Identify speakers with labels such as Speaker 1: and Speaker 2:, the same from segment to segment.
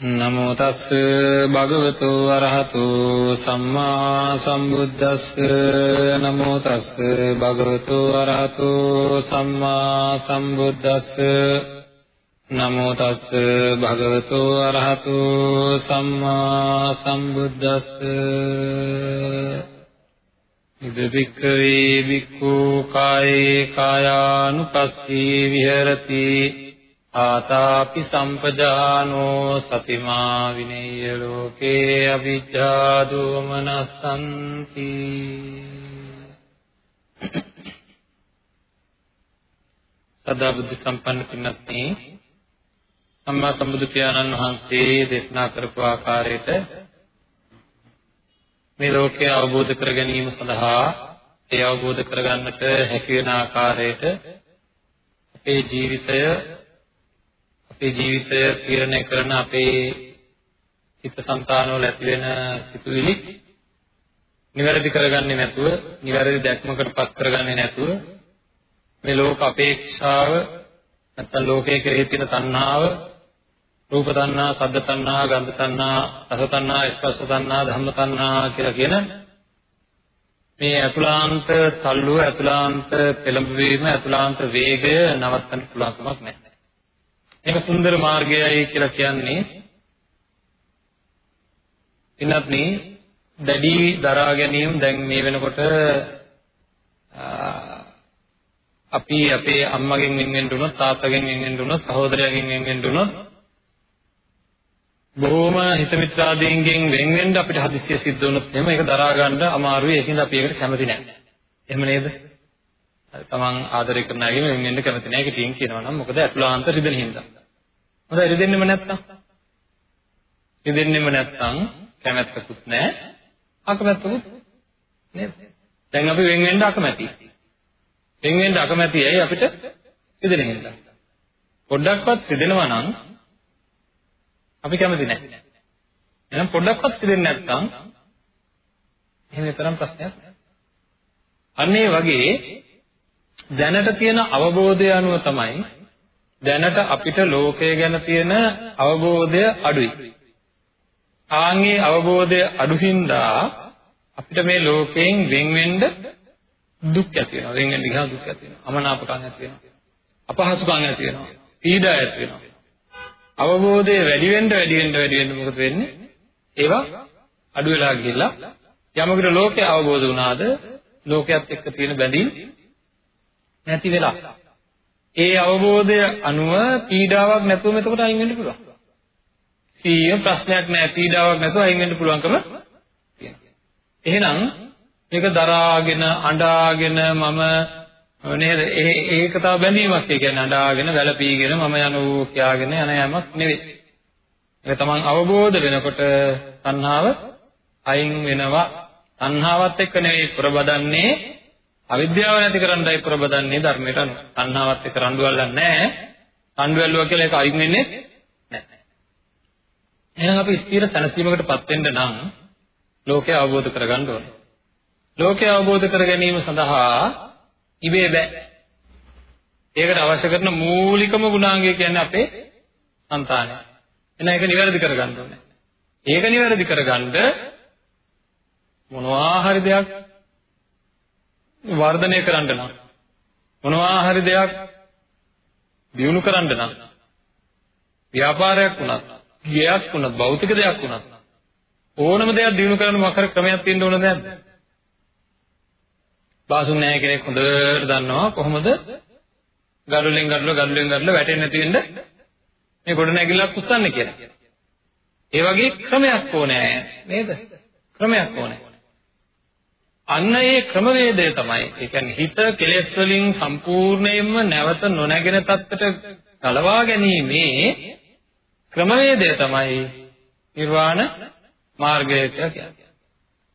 Speaker 1: නමෝ තස් භගවතු අරහතු සම්මා සම්බුද්දස්ස. නමෝ තස් භගවතු අරහතු සම්මා සම්බුද්දස්ස. නමෝ තස් භගවතු අරහතු සම්මා සම්බුද්දස්ස. ඉදවික්ඛවේ වික්ඛු කායේ කායානුපස්සී විහෙරති. ආතාපි සම්පජානෝ සතිමා විනේය ලෝකේ අවිජ්ජා දෝමනස්සන්ති. සදා බුද්ධ සම්පන්න පින්වත්නි සම්මා සම්බුදු පියාණන් වහන්සේ දේශනා කරපු ආකාරයට මේ ලෝකය අවබෝධ කර ගැනීම සඳහා ඒ අවබෝධ කරගන්නට හැකි වෙන ආකාරයට අපේ ජීවිතය අපේ ජීවිතය තීරණය කරන අපේ චිත්තසංතානවල ඇති වෙන සිතුවිලි නිවැරදි කරගන්නේ නැතුව නිවැරදි දැක්මකටපත් කරගන්නේ නැතුව මේ ලෝක අපේක්ෂාව නැත්නම් ලෝකයේ කෙරෙහි තියෙන තණ්හාව රූප තණ්හා, සද්ද තණ්හා, ගන්ධ තණ්හා, රස තණ්හා, ස්පර්ශ තණ්හා, ධම්ම තණ්හා කියලා කියන මේ අතුලාන්ත තල්ලුව, අතුලාන්ත පෙළඹවීම, අතුලාන්ත වේගය නවත්තන්න පුළුවන් කමක් නැහැ. මේක සුන්දර මාර්ගයයි කියලා කියන්නේ ඉන්නත් මේ දැඩි දරා ගැනීම දැන් මේ වෙනකොට අපි අපේ අම්මගෙන් වෙන් වෙන්න උනොත් තාත්තගෙන් වෙන් වෙන්න උනොත් සහෝදරයගෙන් වෙන් වෙන්න උනොත් බොහොම හිත මිත්‍රාදීන්ගෙන් වෙන් වෙන්න අපිට හදිස්සිය සිද්ධ වුණොත් එහෙම ඒක දරා ගන්න අමාරුයි ඒකින්ද අපි ඒකට කැමති නැහැ. එහෙම නේද? තමන් ආදරය කරන අයගෙන් වෙන් වෙන්න කැමති නැහැ කිටියෙන් කියනවා නම් මොකද අතුලාන්ත රිදෙන හින්දා. හොඳයි රිදෙන්නෙම නැත්තම්. රිදෙන්නෙම නැත්තම් කැමැත්තකුත් නැහැ අකමැත්තකුත් නේද? දැන් අපි වෙන් වෙන්න අකමැතියි. වෙන් වෙන්න අකමැති ඇයි අපිට රිදෙන හින්දා. පොඩ්ඩක්වත් රිදෙනවා නම් අපි කැමති නැහැ. එහෙනම් පොඩ්ඩක්වත් හිතෙන්නේ නැත්නම් එහෙම තරම් ප්‍රශ්නයක් නැහැ. අන්න ඒ වගේ දැනට තියෙන අවබෝධය අනුව තමයි දැනට අපිට ලෝකය ගැන තියෙන අවබෝධය අඩුයි. ආන්ගේ අවබෝධය අඩු හින්දා අපිට මේ ලෝකයෙන් වෙන් වෙන්න දුක් ඇති වෙනවා. වෙන් වෙන්න ගියා දුක් ඇති වෙනවා. අමනාපකම් ඇති වෙනවා. අපහසුකම් ඇති වෙනවා. පීඩා ඇති වෙනවා. අවබෝධය වැඩි වෙන්න වැඩි වෙන්න වැඩි වෙන්න මොකද වෙන්නේ? ඒවා අඩු වෙලා ගිහිල්ලා යමකට ලෝකය අවබෝධ වුණාද ලෝකයක් එක්ක තියෙන බැඳීම් නැති වෙලා. ඒ අවබෝධය අනුව පීඩාවක් නැතුවම එතකොට අයින් වෙන්න පුළුවන්. කීය ප්‍රශ්නයක් නැහැ පීඩාවක් නැතුව අයින් වෙන්න පුළුවන්කම තියෙනවා. එහෙනම් මේක දරාගෙන අඬාගෙන මම නේද? ඒක තව බැඳීමක්. ඒ කියන්නේ අඬාගෙන වැළපීගෙන මම යනෝ කියාගෙන යන යමක් නෙවෙයි. ඒක තමන් අවබෝධ වෙනකොට තණ්හාව අයින් වෙනවා. තණ්හාවත් එක්ක නෙවෙයි ප්‍රබදන්නේ අවිද්‍යාව නැති කරන්නයි ප්‍රබදන්නේ ධර්මයට අනුව. තණ්හාවත් එක්ක රණ්ඩු නැහැ. රණ්ඩු ඇල්ලුවා කියලා ඒක අයින් වෙන්නේ නැහැ. එහෙනම් අපි ස්ථිර සැනසීමකටපත් වෙන්න නම් ලෝකය අවබෝධ කරගන්න ඕනේ. ලෝකය අවබෝධ කර ගැනීම සඳහා ඉබේ බෑ. ඒකට අවශ්‍ය කරන මූලිකම ගුණාංගය කියන්නේ අපේ సంతානය. එහෙනම් ඒක නිවැරදි කරගන්න ඕනේ. ඒක නිවැරදි කරගන්න මොනවා හරි දෙයක් වර්ධනය කරන්න නම් මොනවා හරි දෙයක් දියුණු කරන්න නම් ව්‍යාපාරයක් වුණත්, ගියක් වුණත්, භෞතික දෙයක් වුණත් ඕනම දෙයක් දියුණු කරන්න මොකක් ක්‍රමයක් තියෙන්න ඕනද නැද්ද? බාසුන් නැහැ කෙනෙක් හොඳට දන්නවා කොහොමද ගඩොලෙන් ගඩොල ගඩොලෙන් ගඩොල වැටෙන්නේ නැති වෙන්න මේ ගොඩ නැගිල්ලක් උස්සන්න කියලා. ඒ වගේ ක්‍රමයක් ඕනේ නේද? ක්‍රමයක් ඕනේ. අන්න ඒ ක්‍රමවේදය තමයි. ඒ කියන්නේ හිත කෙලෙස් වලින් සම්පූර්ණයෙන්ම නැවත නොනැගෙන තත්ත්වයට ගලවා ගැනීමේ ක්‍රමවේදය තමයි නිර්වාණ මාර්ගය කියලා කියන්නේ.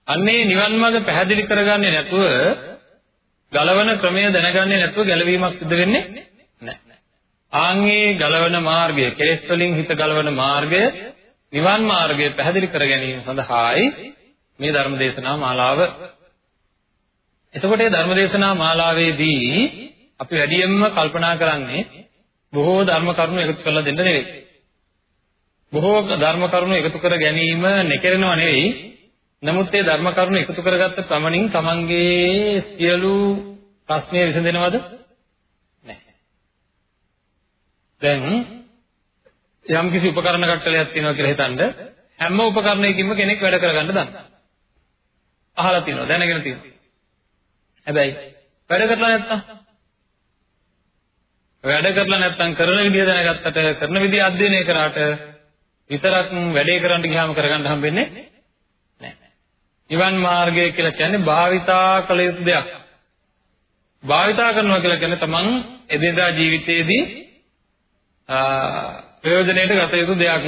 Speaker 1: අන්නේ නිවන් මාර්ග පැහැදිලි කරගන්නේ නැතුව ගලවන ක්‍රමය දැනගන්නේ නැතුව ගැලවීමක් සිදු වෙන්නේ නැහැ. ආන්ගේ ගලවන මාර්ගය, කෙලෙස් වලින් හිත ගලවන මාර්ගය, නිවන් මාර්ගය පැහැදිලි කර ගැනීම සඳහායි මේ ධර්ම දේශනා මාලාව. එතකොට මේ ධර්ම දේශනා මාලාවේදී අපි වැඩියෙන්ම කල්පනා කරන්නේ බොහෝ ධර්ම කරුණු එකතු කරලා දෙන්න නෙවෙයි. බොහෝ ධර්ම කරුණු එකතු කර ගැනීම නෙකරනව නෙවෙයි. නමුත් මේ ධර්ම කරුණු එකතු කරගත්ත ප්‍රමණින් තමන්ගේ සියලු ප්‍රශ්නය විසඳෙනවද? නැහැ. දැන් යම් කිසි උපකරණ කට්ටලයක් තියෙනවා කියලා හිතනද හැම උපකරණයකින්ම කෙනෙක් වැඩ කරගන්න දන්නවා. අහලා තියෙනවා දැනගෙන තියෙනවා. හැබැයි වැඩ කරලා නැත්තම් වැඩ කරලා නැත්තම් කරන විදිය දැනගත්තට කරන විදිය අධ්‍යයනය කරාට විතරක් වැඩේ කරන්න ගියාම කරගන්න හම්බෙන්නේ නැහැ. නිවන් මාර්ගය කියලා කියන්නේ භාවිතා කළ යුතු දෙයක්. භාවිතා කරනවා කියලා කියන්නේ තමන් එදිනදා ජීවිතයේදී ප්‍රයෝජනයට ගත යුතු දෙයක්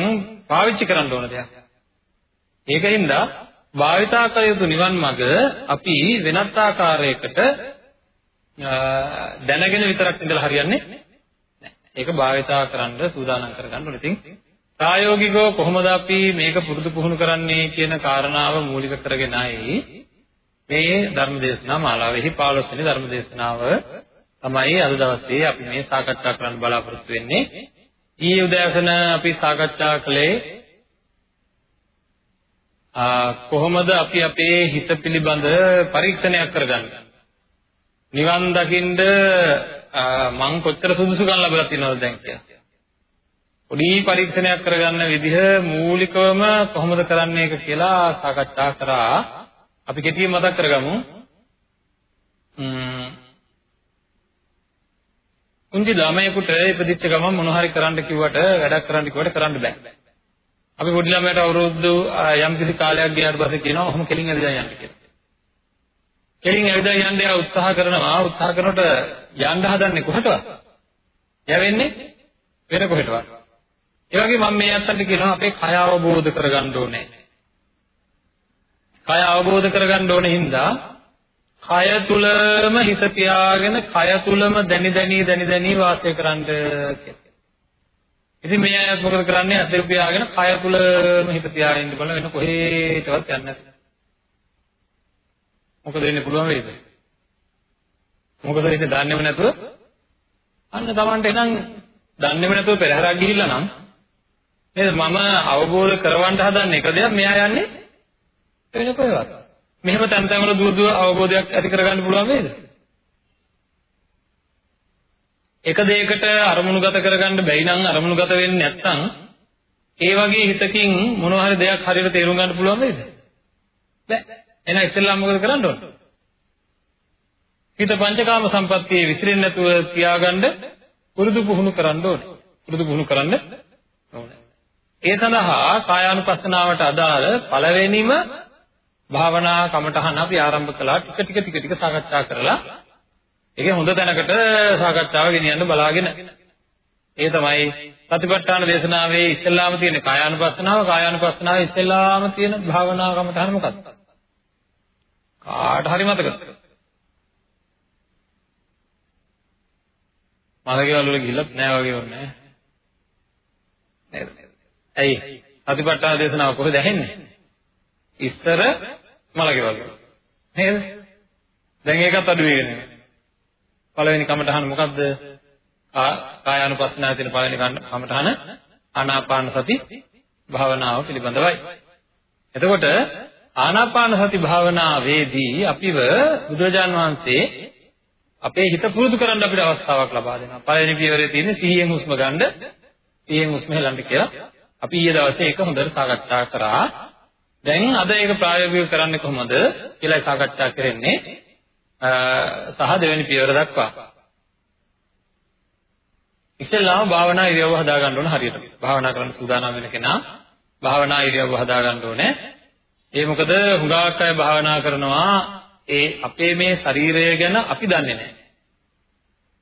Speaker 1: පාවිච්චි කරන්න ඕන දෙයක්. ඒකින්ද භාවිතා කළ යුතු නිවන් මඟ අපි වෙනත් ආකාරයකට දැනගෙන විතරක් ඉඳලා හරියන්නේ නැහැ. ඒක භාවිතා කරන්න සූදානම් කරගන්න ඕනේ. ඉතින් ප්‍රායෝගිකව කොහොමද අපි මේක පුරුදු පුහුණු කරන්නේ කියන කාරණාව මූලික කරගෙනයි මේ ධර්ම දේශනා මාලාවෙහි 15 වෙනි ධර්ම දේශනාව තමයි අද දවසේ අපි මේ සාකච්ඡා කරන්න බලාපොරොත්තු වෙන්නේ. ඊයේ උදෑසන අපි සාකච්ඡා කළේ කොහොමද අපි අපේ හිත පිළිබඳ පරීක්ෂණයක් කරගන්නේ? නිවන් දකින්ද මං කොච්චර සුදුසුකම් ලැබලා තියෙනවද දැන් කියලා. පොඩි පරීක්ෂණයක් කරගන්න විදිහ මූලිකවම කොහොමද කරන්නේ එක කියලා සාකච්ඡා කරා. අපි කෙටියෙන් මතක් කරගමු. කුංචි ළමයෙකුට ඉපදිච්ච ගමන් මොන හරි කරන්න කිව්වට වැඩක් කරන්න කිව්වට කරන්න බෑ. අපි පොඩි ළමයට අවුරුදු යම් කිසි කාලයක් ගියාට පස්සේ කියනවා ඔහොම කෙලින් ඇවිදලා යන්න කියලා. කෙලින් ඇවිදලා යන්න යා උත්සාහ කරනවා උත්සාහ කරනකොට යන්න හදන්නේ කොහටවත්? යවෙන්නේ වෙන කොහෙටවත්. ඒ වගේ මම මේ අත්තන්ට කියනවා අපේ කය අවබෝධ කරගන්න ඕනේ. කය අවබෝධ කරගන්න ඕනේ හින්දා කය තුලම හිත තියාගෙන කය තුලම දැනි දැනි දැනි දැනි වාසය කරන්න කියලා. ඉතින් මේ අයත් මොකද කරන්නේ අතේ පියාගෙන කය තුලම හිත තියාගෙන ඉන්න බල වෙන කොහෙටවත් යන්නේ නැහැ. මොකද වෙන්නේ පුළුවන් වේද? මොකද වෙන්නේ දන්නේම නැතුව අන්න Tamanට එනං දන්නේම නැතුව පෙරහැරක් ගිහිල්ලා නම් නේද මම අවබෝධ කරවන්න හදන එක දෙයක් මෙයා යන්නේ වෙන කොහෙවත්. මෙහෙම තැන් තැන් වල දුර දුර අවබෝධයක් ඇති කරගන්න පුළුවන් වේද? එක දෙයකට අරමුණුගත කරගන්න බැයි නම් අරමුණුගත වෙන්නේ නැත්නම් ඒ වගේ හිතකින් මොනවා හරි දෙයක් හරියට තේරුම් ගන්න පුළුවන් වේද? බැ. එහෙනම් ඉස්සෙල්ලා මොකද කරන්න ඕන? හිත පංචකාම සම්පත්තියේ විසිරෙන්නේ නැතුව තියාගන්න පුරුදු පුහුණු කරන්න ඕනේ. පුරුදු පුහුණු කරන්න ඕනේ. ඒ සඳහා කායානුපස්සනාවට අදාළ පළවෙනිම භාවනා කමටහන අපි ආරම්භ කළා ටික ටික ටික ටික සාකච්ඡා කරලා ඒකේ හොඳ තැනකට සාකච්ඡාව ගෙනියන්න බලාගෙන. ඒ තමයි සතිපට්ඨාන දේශනාවේ ඉස්සෙල්ලාම තියෙන කායානුපස්සනාව. කායානුපස්සනාවේ ඉස්සෙල්ලාම තියෙන භාවනා කමටහන මොකක්ද? කාට හරි මතකද? මලකේවල වල ගිහිල්ලත් නෑ වගේ වුණේ නේද? ඇයි? සතිපට්ඨාන දේශනාව කොහෙද ඇහෙන්නේ? ඉස්තර මලකේවල නේද? දැන් ඒකත් අඩු වෙගෙන යනවා පළවෙනි කමඨහන මොකද්ද? කායානුපස්සනාවේ තියෙන පළවෙනි කමඨහන ආනාපාන සති භාවනාව පිළිබඳවයි. එතකොට ආනාපාන සති භාවනාවේදී අපිව බුදුරජාන් වහන්සේ අපේ හිත පුරුදු කරන්න අපිට අවස්ථාවක් ලබා දෙනවා. පළවෙනි පියවරේ තියෙන සිහියෙන් හුස්ම ගන්න, සිහියෙන් හුස්ම හෙලන්න කියලා. අපි ඊයේ දවසේ ඒක හොඳට සාකච්ඡා කරා. දැන් අද ඒක ප්‍රායෝගිකව කරන්නේ කොහොමද කියලා සාකච්ඡා කරන්නේ. සහ දෙවෙනි පියවර දක්වා. ඉස්සෙල්ලාම භාවනා ඉරියව්ව හදා ගන්න ඕන හරියට. භාවනා කරන්න සූදානම් වෙන කෙනා භාවනා ඉරියව්ව හදා ගන්න ඕනේ. ඒ මොකද හුඟක් අය භාවනා කරනවා ඒ අපේ මේ ශරීරය ගැන අපි දන්නේ නැහැ.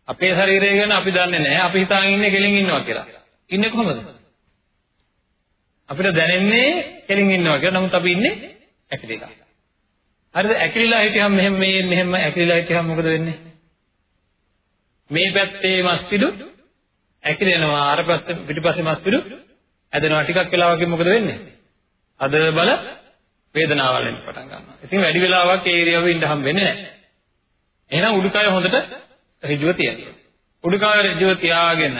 Speaker 1: අපේ ශරීරය ගැන අපි දන්නේ නැහැ. අපි හිතාගෙන ඉන්නේ කෙලින් ඉන්නවා කියලා. ඉන්නේ කොහොමද? අපිට දැනෙන්නේ කෙලින් ඉන්නවා කියලා. නමුත් අපි ඉන්නේ ඇකිලිලා. හරිද? ඇකිලිලා හිටියම මෙහෙම මේ මෙහෙම ඇකිලිලා හිටියම මොකද වෙන්නේ? මේ පැත්තේ මස්පිඩු ඇකිලෙනවා. අර පැත්තේ පිටිපස්සේ මස්පිඩු ඇදෙනවා. ටිකක් වෙලාවකින් මොකද වෙන්නේ? අද බල වේදනාවල් එන්න පටන් ගන්නවා. ඉතින් වැඩි වෙලාවක් ඒ ඒරියාවේ ඉන්න හම් වෙන්නේ නැහැ. එහෙනම් උඩුකය හොඳට ඍජුව තියෙනවා. උඩුකය ඍජුව තියාගෙන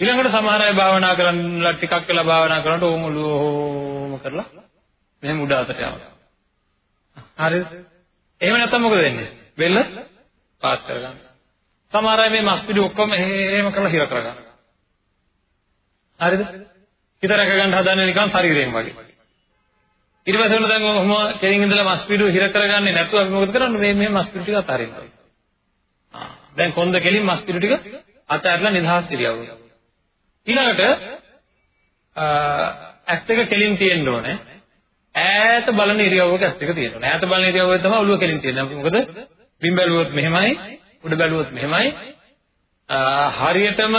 Speaker 1: ඊළඟට සමහර අය භාවනා කරන්නලා ටිකක් වෙලා භාවනා කරනකොට ඕම ඔලුව කරලා මෙහෙම උඩ අතට යනවා. හරිද? එහෙම නැත්නම් මොකද වෙන්නේ? බෙල්ල පාත් කරගන්න. සමහර අය මේ මස් පිටු ඔක්කොම එහෙම කරලා හිර කරගන්නවා. හරිද? හිත රැක ගන්න හදන්නේ නිකන් ශරීරයෙන් වගේ. ඊට පස්සේ ඔන්න දැන් ඔහොම කෙලින් ඉඳලා මස් පිටු හිර කරගන්නේ නැතුව අපි මොකද කරන්නේ? මේ මේ මස් පිටු ටික අතහරිනවා. ආ දැන් කොන්ද කෙලින් මස් පිටු ටික අතහැරලා නිදහස් ඉරියව්ව. ඊළඟට ඇස් දෙක කෙලින් තියෙන්න ඕනේ. ඈත බලන ඉරියව්වක ඇස් දෙක තියෙන්න ඕනේ. ඈත බලන ඉරියව්වේ තමයි ඔළුව කෙලින් තියෙන්නේ. මොකද බිම් බැලුවොත් මෙහෙමයි, උඩ බැලුවොත් මෙහෙමයි. හරියටම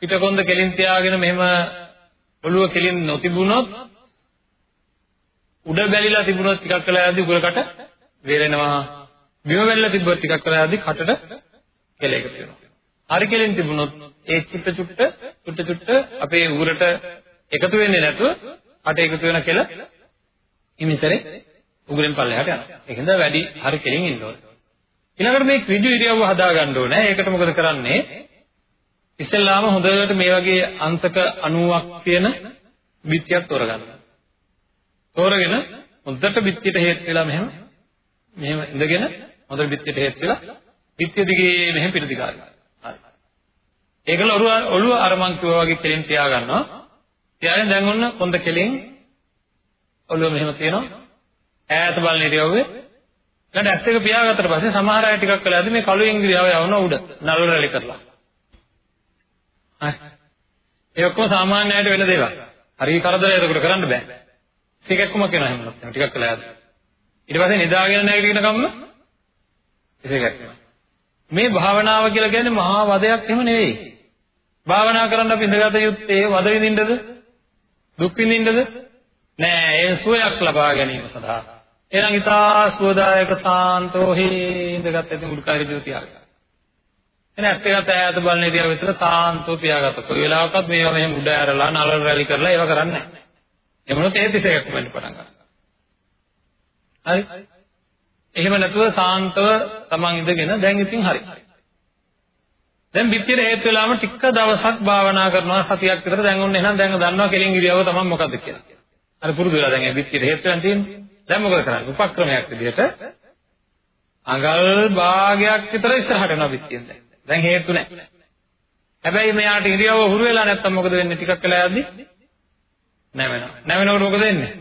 Speaker 1: පිටකොන්ද කෙලින් තියාගෙන මෙහෙම ඔළුව කෙලින් නොතිබුණොත් උඩ බැලිලා තිබුණොත් ටිකක් වෙලා යද්දි උගලකට වේලෙනවා. බිම බැලිලා තිබ්බොත් ටිකක් වෙලා යද්දි කටට කෙල එකතු වෙනවා. හරි කෙලින් තිබුණොත් ඒ චුට්ට චුට්ට චුට්ට චුට්ට අපේ උගලට එකතු වෙන්නේ නැතුව අට එකතු වෙන කෙල ඉමිසරේ උගලෙන් පල්ලෙහාට යනවා. ඒකෙන්ද වැඩි හරි කෙලින් ඉන්න ඕනේ. ඊළඟට මේ ඍජු ඉරියව්ව හදා ගන්න ඕනේ. ඒකට මොකද කරන්නේ? ඉස්සෙල්ලාම හොඳට මේ වගේ අංශක 90ක් තියෙන බිත්තියක් තෝරගන්න. තෝරගෙන හොඳට බිත්තියට හේත් වෙලා මෙහෙම මෙහෙම ඉඳගෙන හොඳට බිත්තියට හේත් වෙලා බිත්තිය දිගේ මෙහෙම පිට දිගාරි. හරි. ඒකල ඔළුව ඔළුව අර මං කිව්වා වගේ කෙලින් තියා ගන්නවා. තියාගෙන දැන් ඔන්න කොන්ද කෙලින් ඔළුව මෙහෙම තියෙනවා. ඈත බලන ඉරියව්වේ ඊට ඇස් දෙක පියාගත්තට පස්සේ සමහර අය ටිකක් වෙලාදී මේ කළු ඉංග්‍රීසියාව යවන උඩ නළු රැලි කරලා. හරි. ඒ ඔක්කොම සාමාන්‍ය අයට වෙන දේවල්. හරි කරදරය ඒකට කරන්න බෑ. ඒකක්ම කියනවා එහෙම නැත්නම් ටිකක් වෙලා යද්දි. ඊට පස්සේ නිදාගෙන නැගිටින කම්ම ඒකක් මේ භාවනාව කියලා කියන්නේ මහා වදයක් එහෙම නෙවෙයි. භාවනා කරන්න අපි ඉඳගත යුත්තේ වද විඳින්නද? දුක් විඳින්නද? නෑ ඒ සුවයක් ලබා ගැනීම සඳහා. එහෙනම් ඊතා සුවදායක සාන්තෝ හේ ඉඳගත් ඇති මුල්කාරී ජෝතියක්. එන ඇත්ත ගත ඈත බලන ඉතියා විතර සාන්තෝ පියාගත. කොයි වෙලාවකත් මේවා මෙහෙම උඩ ඇරලා නලල රැලි කරලා ඒවා කරන්නේ නැහැ. එමුණොත් ඒ තිසයක් වෙන්න පටන් ගන්නවා. හරි? එහෙම නැතුව සාන්තව තමන් ඉඳගෙන දැන් ඉතින් හරි. දැන් පිටියට හේතු වෙලාම ටික දවසක් භාවනා කරනවා සතියක් විතර දැන් ඔන්න එහෙනම් දැන් දන්නවා කෙලින් ඉරියව තමන් මොකද්ද කියලා. අර පුරුදු වෙලා දැන් ඒ පිටියට හේතු වෙන තියෙන්නේ. දැන් මොකද කරන්නේ? උපක්‍රමයක් විදිහට අඟල් භාගයක් විතර ඉස්සරහට යනවා පිටියෙන් දැන්. දැන් හේතු නැහැ. හැබැයි මෙයාට ඉරියව හුරු වෙලා නැත්තම් මොකද වෙන්නේ? ටිකක් වෙලා යද්දි නැවෙනවා. නැවෙනකොට මොකද වෙන්නේ?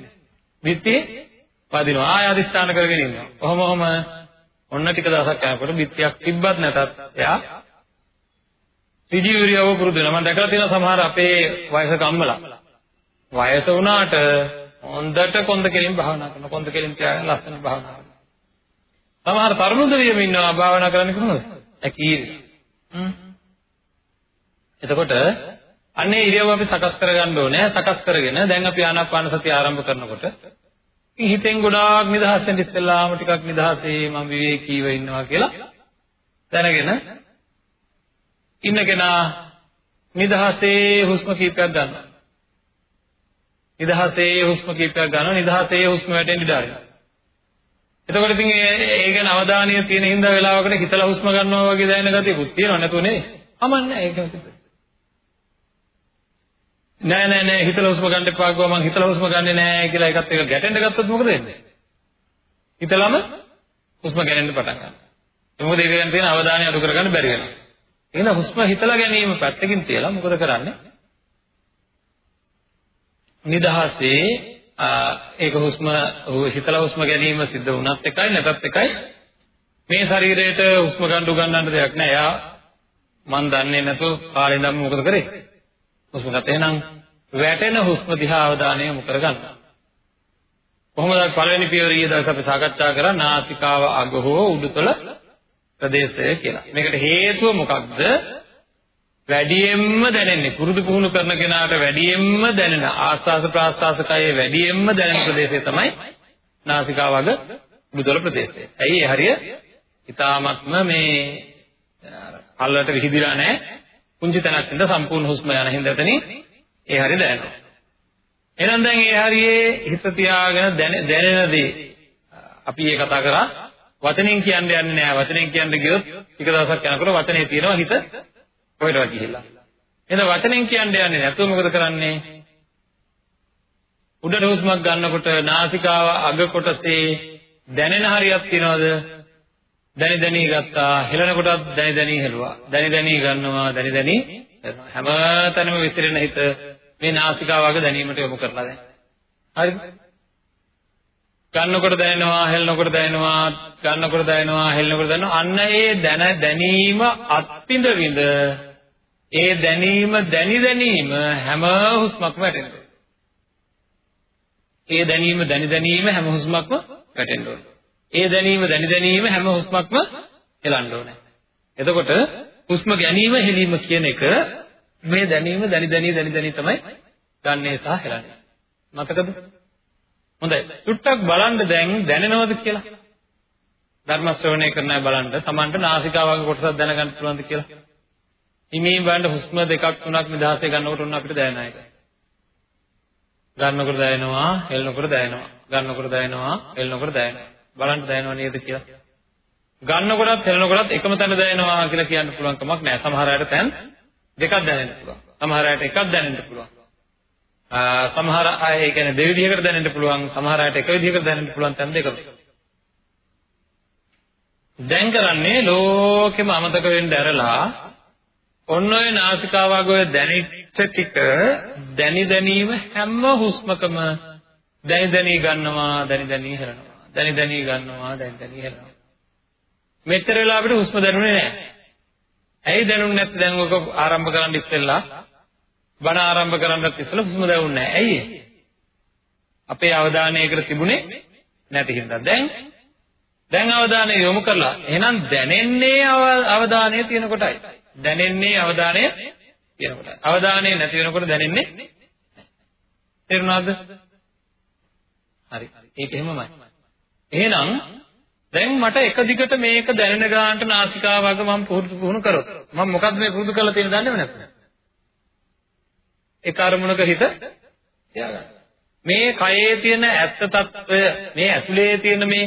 Speaker 1: බිත්තියේ වදිනවා. ආය අදිස්ථාන කරගෙන ඉන්නවා. කොහොම කොහම ඔන්න ටික දවසක් යනකොට බිත්තියක් තිබ්බත් නැතත් එයා ඍජුවිරියව පුරුදු වෙනවා. මම දැකලා තියෙනවා සමහර අපේ වයසක අම්මලා. වයස වුණාට හොඳට කොන්ද කෙලින් භාවනා කරනවා. කොන්ද කෙලින් තියාගෙන ලස්සන භාවනා කරනවා. සමහර තරුණ දෙවියෝ ඉන්නවා භාවනා කරන්නේ කොහොමද? ඇකීරි. හ්ම්. එතකොට අන්නේ ඉරියව්ව අපි සකස් කරගන්න ඕනේ. සකස් කරගෙන දැන් අපි ආනාපාන සතිය ආරම්භ කරනකොට හිතෙන් ගොඩාක් නිදහස් වෙන්න ඉස්සෙල්ලාම ටිකක් නිදහසේ මම විවේකීව ඉන්නවා කියලා දැනගෙන ඉන්න කෙනා නිදහසේ හුස්ම කීපයක් ගන්නවා. නිදහසේ හුස්ම කීපයක් ගන්නවා. නිදහසේ හුස්ම වැටෙන්න ඉඩ අරිනවා. එතකොට ඉතින් ඒ ගැන අවධානය තියෙන හින්දා වෙලාවකට හිතලා හුස්ම ගන්නවා වගේ දැනෙන ගතියකුත් තියෙනව නැතුව නේ. අමන්නේ ඒක නෑ නෑ නෑ හිතලා හුස්ම ගන්න එපා ගියා මං හිතලා හුස්ම ගන්නෙ නෑ කියලා එකත් එක ගැටෙන්න ගත්තොත් මොකද වෙන්නේ? හිතලම හුස්ම ගැනෙන්න පටන් ගන්නවා. මොකද ඒක ගැන තියෙන අවධානය අඩු කරගන්න බැරි වෙනවා. එහෙනම් හුස්ම හිතලා ගැනීම පැත්තකින් තියලා මොකද කරන්නේ? නිදහසේ ඒක හුස්ම හිතලා හුස්ම ගැනීම සිද්ධ වුණත් එකයි නැතත් එකයි මේ ශරීරයට හුස්ම ගන්න උගන්නන්න දෙයක් නෑ. එයා මන් දන්නේ නැතුව කාලේ ඉඳන් මොකද කරේ? හුස්ම ගත්ත. එහෙනම් වැටෙන හුස්ම දිහා අවධානය යොමු කරගන්න. කොහොමද පළවෙනි පියවර ඊයේ දවස් අපි සාකච්ඡා කරා නාසිකාව අග හෝ උඩුතල ප්‍රදේශය කියලා. මේකට හේතුව මොකක්ද? වැඩියෙන්ම දැනෙන්නේ පුරුදු පුහුණු කරන කෙනාට වැඩියෙන්ම දැනෙන ආස්වාස ප්‍රාස්වාස කයේ වැඩියෙන්ම දැනෙන ප්‍රදේශය තමයි නාසිකාව අග උඩුතල ප්‍රදේශය. ඇයි ඒ හරිය? ඊ타මත්ම මේ අල්ලට විහිදිලා නැහැ. පුංචි තැනක් ඉඳ සම්පූර්ණ හුස්ම යන හින්දා එතනින් ඒ හරිය දැනෙනවා. එහෙනම් දැන් ඒ හරියේ හිත තියාගෙන දැනෙන දේ අපි ඒ කතා කරා වචනෙන් කියන්න යන්නේ නැහැ. වචනෙන් කියන්න ගියොත් ටික දවසක් යනකොට වචනේ තියෙනවා හිත කොහෙටවත් ගිහිල්ලා. එහෙනම් වචනෙන් කියන්න යන්නේ නැතුව මොකද කරන්නේ? උඩට හුස්මක් ගන්නකොට නාසිකාව අග කොටසේ දැනෙන හරියක් තියනවද? දැනි දැනි ගත්තා. හෙලන කොටත් දැනි දැනි හෙළුවා. දැනි දැනි ගන්නවා, දැනි දැනි හැම තැනම විසිරෙන හිත මේ නාසිකාව අග දැනීමට යොමු කරලා දැන්. හරිද? ගන්නකොට දැනෙනවා, හෙලනකොට දැනෙනවා, ගන්නකොට දැනෙනවා, හෙලනකොට දැනෙනවා. අන්න ඒ දැන දැනීම අත්විඳ විඳ ඒ දැනීම දැනි දැනීම හැම හුස්මක්ම වැටෙනවා. ඒ දැනීම දැනි දැනීම හැම හුස්මක්ම වැටෙන්න ඕනේ. ඒ දැනීම දැනි දැනීම හැම හුස්මක්ම හෙලන්න ඕනේ. එතකොට හුස්ම ගැනීම හෙලීම කියන එක මේ දැනීම දැනි දැනි දැනි දැනි තමයි ගන්නේ සහ හෙලන්නේ. මතකද? හොඳයි. චුට්ටක් බලන්න දැන් දැනෙනවද කියලා. ධර්ම ශ්‍රවණය කරන අය බලන්න Tamanට නාසිකාවගේ කොටසක් දැනගන්න පුළුවන්ද කියලා. හිමීන් බලන්න හුස්ම දෙකක් තුනක් නිදහසේ ගන්නකොට උන්න අපිට දැනෙන එක. ගන්නකොට දැනෙනවා, හෙලනකොට දැනෙනවා. ගන්නකොට දැනෙනවා, හෙලනකොට දැනෙනවා. බලන්න දැනෙනව නේද කියලා. ගන්නකොටත් හෙලනකොටත් එකම තැන දැනෙනවා කියලා කියන්න පුළුවන් කමක් නැහැ. සමහර අයට තැන් දෙකක් දැනෙන්න පුළුවන්. සමහර අයට එකක් දැනෙන්න පුළුවන්. සමහර අය ඒ කියන්නේ දෙවිධයකට දැනෙන්න පුළුවන්. සමහර අයට එක විදිහකට දැනෙන්න පුළුවන් තැන් දෙකම. දැන් කරන්නේ ලෝකෙම අමතක වෙන්න ඇරලා ඔන්න ඔය නාසිකාවග ඔය දැනෙච්ච ටික දැනි දැනීම හැම හුස්මකම දැනි දැනි ගන්නවා දැනි දැනි හෙලනවා. දැනි දැනි ගන්නවා දැනි දැනි හෙලනවා. මෙච්චර වෙලා අපිට හුස්ම දැනුනේ නැහැ. ඇයි දැනුන්නේ නැත්නම් දැන් ඔක ආරම්භ කරන්න ඉස්සෙල්ලා බණ ආරම්භ කරන්නත් ඉස්සෙල්ලා හුස්ම දැනුන්නේ නැහැ. ඇයි අපේ අවධානය ඒකට තිබුණේ නැති හින්දා. දැන් දැන් අවධානය යොමු කරලා එහෙනම් දැනෙන්නේ අවධානය තියෙන කොටයි. දැනෙන්නේ අවධානය යනකොට. අවධානය නැති වෙනකොට දැනෙන්නේ තේරුණාද? හරි. ඒක එහෙමමයි. එහෙනම් දැන් මට එක දිගට මේක දැනෙන ගානට නාසිකාවක මම පුරුදු පුහුණු කරොත් මම මොකද්ද මේ පුරුදු කරලා තියෙන දන්නේම නැත්නම් ඒ කර්මණක හිත තියාගන්න මේ කයේ තියෙන ඇත්ත తত্ত্বය මේ ඇතුලේ තියෙන මේ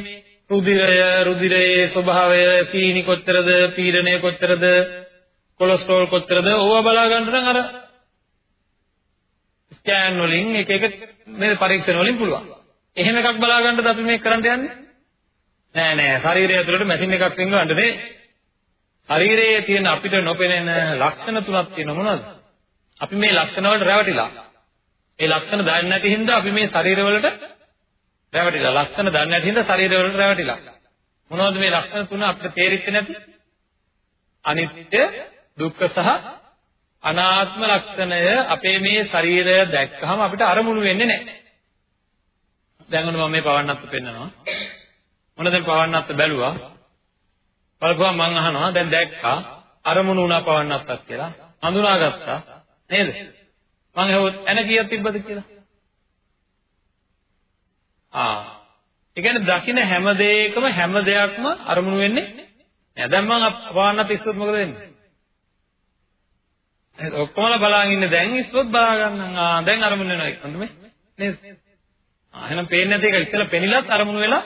Speaker 1: රුධිරය රුධිරයේ ස්වභාවය සීනි කොච්චරද පීඩණය කොච්චරද කොලෙස්ටරෝල් කොච්චරද ඕවා බලා ගන්න නම් අර ස්කෑන් වලින් එක එක මේ පරීක්ෂණ වලින් පුළුවන් එහෙම එකක් බලා ගන්නද අපි මේක කරන්න යන්නේ? නෑ නෑ ශරීරය ඇතුළට මැෂින් එකක් වින්ගවන්න නේ. ශරීරයේ තියෙන අපිට නොපෙනෙන ලක්ෂණ තුනක් තියෙනවා මොනවද? අපි මේ ලක්ෂණ වලට රැවටිලා. ඒ ලක්ෂණ දන්නේ නැති හින්දා අපි මේ ශරීරවලට රැවටිලා. ලක්ෂණ දන්නේ නැති හින්දා ශරීරවලට රැවටිලා. මොනවද මේ ලක්ෂණ තුන අපිට තේරෙන්නේ නැති? අනිත්‍ය, දුක්ඛ සහ අනාත්ම ලක්ෂණය අපේ මේ ශරීරය දැක්කහම අපිට අරමුණු වෙන්නේ නැහැ. දැන් ඔන්න මම මේ පවන්නත් පෙන්නනවා. මොන දැන් පවන්නත් බැලුවා. බලපුවා මං අහනවා දැන් දැක්කා අරමුණු උනා පවන්නත්ක් කියලා. හඳුනාගත්තා නේද? මං ඇහුවොත් එන කීයක් තිබ්බද කියලා. ආ. ඒ කියන්නේ දකින්න හැම දෙයකම හැම දෙයක්ම අරමුණු වෙන්නේ නෑ. දැන් මං පවන්නත් ඉස්සොත් මොකද වෙන්නේ? එහෙනම් ඔක්කොමලා බලාගෙන ඉන්නේ දැන් ඉස්සොත් බලා ගන්නම්. ආ දැන් අරමුණු වෙනවා එක්කන්ද මේ? නේද? එහෙනම් පේන්නේ නැති එක ඉස්සෙල්ලා පෙනිලත් අරමුණු වෙලා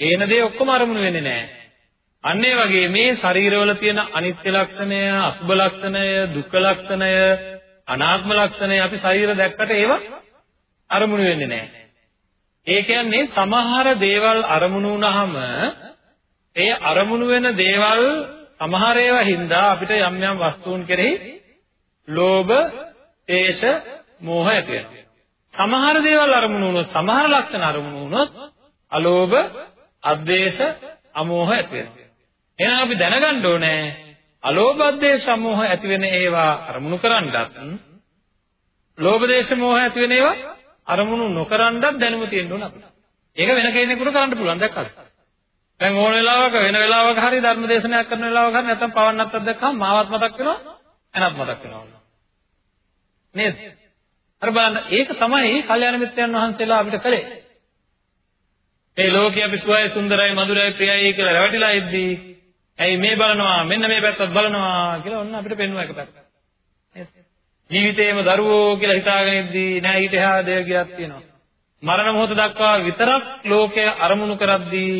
Speaker 1: පේන දේ ඔක්කොම අරමුණු වෙන්නේ නැහැ. අන්න ඒ වගේ මේ ශරීරවල තියෙන අනිත්‍ය ලක්ෂණය, අසුබ ලක්ෂණය, දුක්ඛ ලක්ෂණය, අනාත්ම ලක්ෂණය අපි ශරීර දැක්කට ඒවා අරමුණු වෙන්නේ නැහැ. ඒ කියන්නේ සමහර දේවල් අරමුණු වුණාම ඒ අරමුණු වෙන දේවල් සමහර ඒවා හින්දා අපිට යම් යම් වස්තුන් කෙරෙහි ලෝභ, දේශ, මෝහ ඇති වෙනවා. සමහර දේවල් අරමුණු වුණොත් සමහර ලක්ෂණ අරමුණු වුණොත් අලෝභ, අද්වේෂ, අමෝහ ඇති වෙනවා. එහෙනම් අපි දැනගන්න ඕනේ අලෝභ දේශ මොහ ඇති වෙන ඒවා අරමුණු කරන්නත් ලෝභ දේශ මොහ ඇති වෙන ඒවා අරමුණු නොකරනවත් දැනුම තියෙන්න ඕන අපිට. ඒක වෙන කෙනෙකුට කරන්න පුළුවන් දැක්කද? දැන් ඕන වෙලාවක වෙන වෙලාවක හරි ධර්ම දේශනාවක් කරන වෙලාවක හරි නැත්නම් පවන්නත් දැක්කම මාවත් මතක් වෙනවා එනත් මතක් වෙනවා. නේද? අර බලන්න ඒක තමයි කල්යාණ මිත්‍රයන් වහන්සේලා අපිට කළේ. මේ ලෝකයේ අපි සුවයි සුන්දරයි මధుරයි ප්‍රියයි කියලා රැවටිලා ඉද්දී ඇයි මේ බලනවා මෙන්න මේ පැත්තත් බලනවා කියලා ඔන්න අපිට පෙන්වුවා එක පැත්තක්. ජීවිතේම දරුවෝ කියලා හිතාගෙන ඉද්දී නෑ ඊට එහා දෙයක් ගියක් තියෙනවා. මරණ මොහොත දක්වා විතරක් ලෝකය අරමුණු කරද්දී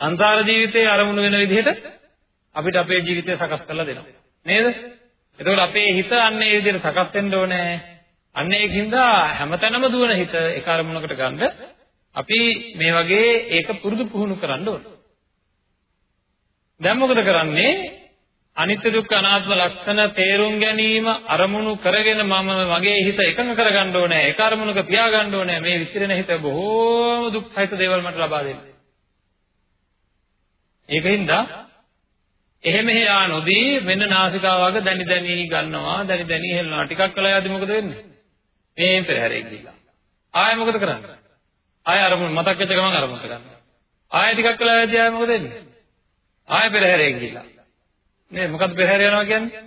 Speaker 1: සංසාර ජීවිතේ අරමුණු වෙන විදිහට අපිට අපේ ජීවිතය සකස් කරලා දෙනවා. නේද? එතකොට අපේ හිත අන්න ඒ විදිහට සකස් වෙන්න ඕනේ. අන්න ඒකින්ද හැමතැනම දුවන හිත එක අරමුණකට ගන්න අපි මේ වගේ ඒක පුරුදු පුහුණු කරන්න ඕනේ. දැන් මොකද කරන්නේ? අනිත්‍ය දුක්ඛ අනාත්ම ලක්ෂණ තේරුම් ගැනීම අරමුණු කරගෙන මම මගේ හිත එකඟ කරගන්න ඕනේ. ඒක අරමුණක තියාගන්න ඕනේ. මේ විසිරෙන හිත බොහෝම දුක්ඛිත දේවල් මට ලබා දෙන්න. ඒකින්ද? එහෙම යා නොදී වෙන නාසිකාවක දැනි දැනි ගන්නවා. දැනි දැනි හෙලනවා ටිකක් කළා යද්දි මොකද වෙන්නේ? මේ පෙරහැරේ ගිහිල්ලා. ආයෙ මොකද කරන්නේ? ආයෙ අරමුණ මතක් වෙච්ච ගමන් අරමුණට ගන්නවා ආයෙ ටිකක් කළා යද්දි ආයෙ මොකද වෙන්නේ? ආයෙ පෙරහැරේ ගිහිල්ලා. නේ මොකද්ද පෙරහැර යනවා කියන්නේ?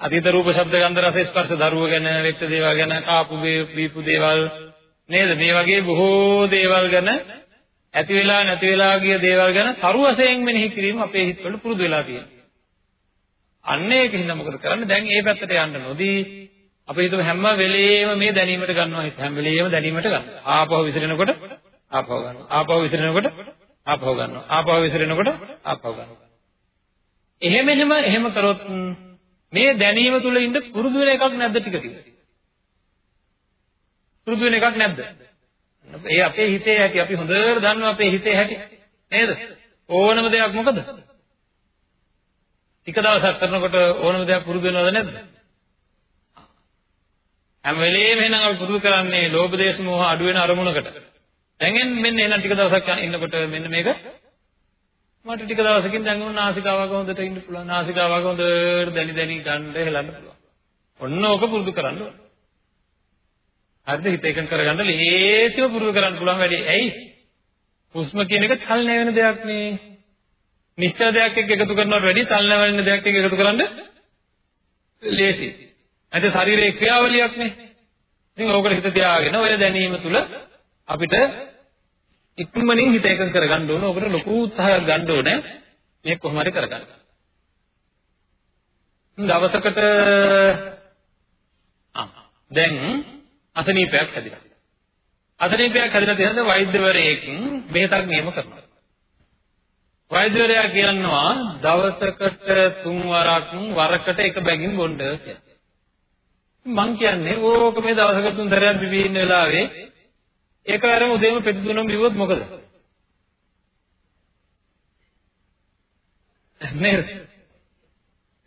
Speaker 1: අතීත රූප ශබ්ද ගන්ධ රස ස්පර්ශ දරුව ගැන වෙච්ච දේවල් ගැන කාපු බීපු දේවල්. නේද? මේ වගේ බොහෝ දේවල් ගැන ඇති වෙලා නැති වෙලා ගිය දේවල් ගැන සරු වශයෙන් මෙනෙහි කිරීම අපේ හිතවල පුරුදු වෙලා තියෙනවා. අන්න ඒකින්ද මොකද කරන්නේ? දැන් ඒ පැත්තට යන්න නොදී අපේ හිතම හැම වෙලේම මේ දැනීමට ගන්නවා හිත හැම වෙලේම දැනීමට ගන්නවා. ආපහු විසිරෙනකොට ආපහු ගන්නවා. ආපහු විසිරෙනකොට ආපහු ගන්නවා. ආපහු විසිරෙනකොට ආපහු ගන්නවා. එහෙම එහෙම එහෙම කරොත් මේ දැනීම තුල ඉඳ පුරුදු වෙන එකක් නැද්ද ටික ටික? පුරුදු වෙන එකක් නැද්ද? ඒ අපේ හිතේ ඇති අපි හොඳට දන්නවා අපේ හිතේ ඇති නේද? ඕනම දෙයක් මොකද? ටික දවසක් කරනකොට ඕනම දෙයක් පුරුදු වෙනවද නැද්ද? හැම වෙලේම එහෙනම් අපි පුරුදු කරන්නේ ලෝභ දේශ මොහ අඩු වෙන අරමුණකට. දැන් මෙන්න එහෙනම් ටික දවසක් ඉන්නකොට මෙන්න මේක මට ටික දවසකින් දැන් උන් නාසිකාවක හොඳට ඉන්න පුළුවන්. නාසිකාවක හොඳට දැනි දැනි ගන්න හෙලන්න පුළුවන්. ඔන්න ඕක පුරුදු කරන්න ඕනේ. හරිද හිත එකඟ කරගන්න ලේසිව පුරුදු කරන්න පුළුවන් වැඩි. ඇයි? හුස්ම කියන එක චලනය වෙන දෙයක් නේ. නිශ්චල දෙයක් එක්ක එකතු කරනවට වැඩි චලනය වෙන දෙයක් එක්ක එකතු කරන්න ලේසි. අද ශරීරයේ ක්‍රියාවලියක් නේ. ඉතින් ඕකට හිත තියාගෙන ඔය දැනීම තුල අපිට ඉක්මනින් හිත එකඟ කරගන්න ඕන. ඕකට ලොකු උත්සාහයක් ගන්න ඕනේ. මේක කොහොම හරි කරගන්න. දවසකට ආ දැන් අසනීපයක් හැදිලා. අසනීපයක් හැදිලා තියෙනද වෛද්‍යවරයෙක් බෙහෙතක් නියම කරනවා. වෛද්‍යවරයා කියනවා දවසකට තුන් වරක් වරකට එක බැගින් බොන්න කියලා. මං කියන්නේ ඕක මේ දවසකට තුන් සැරයක් බිබී ඉන්න වෙලාවේ ඒකවරම උදේම පෙති තුනම බිව්වොත් මොකද? නේද?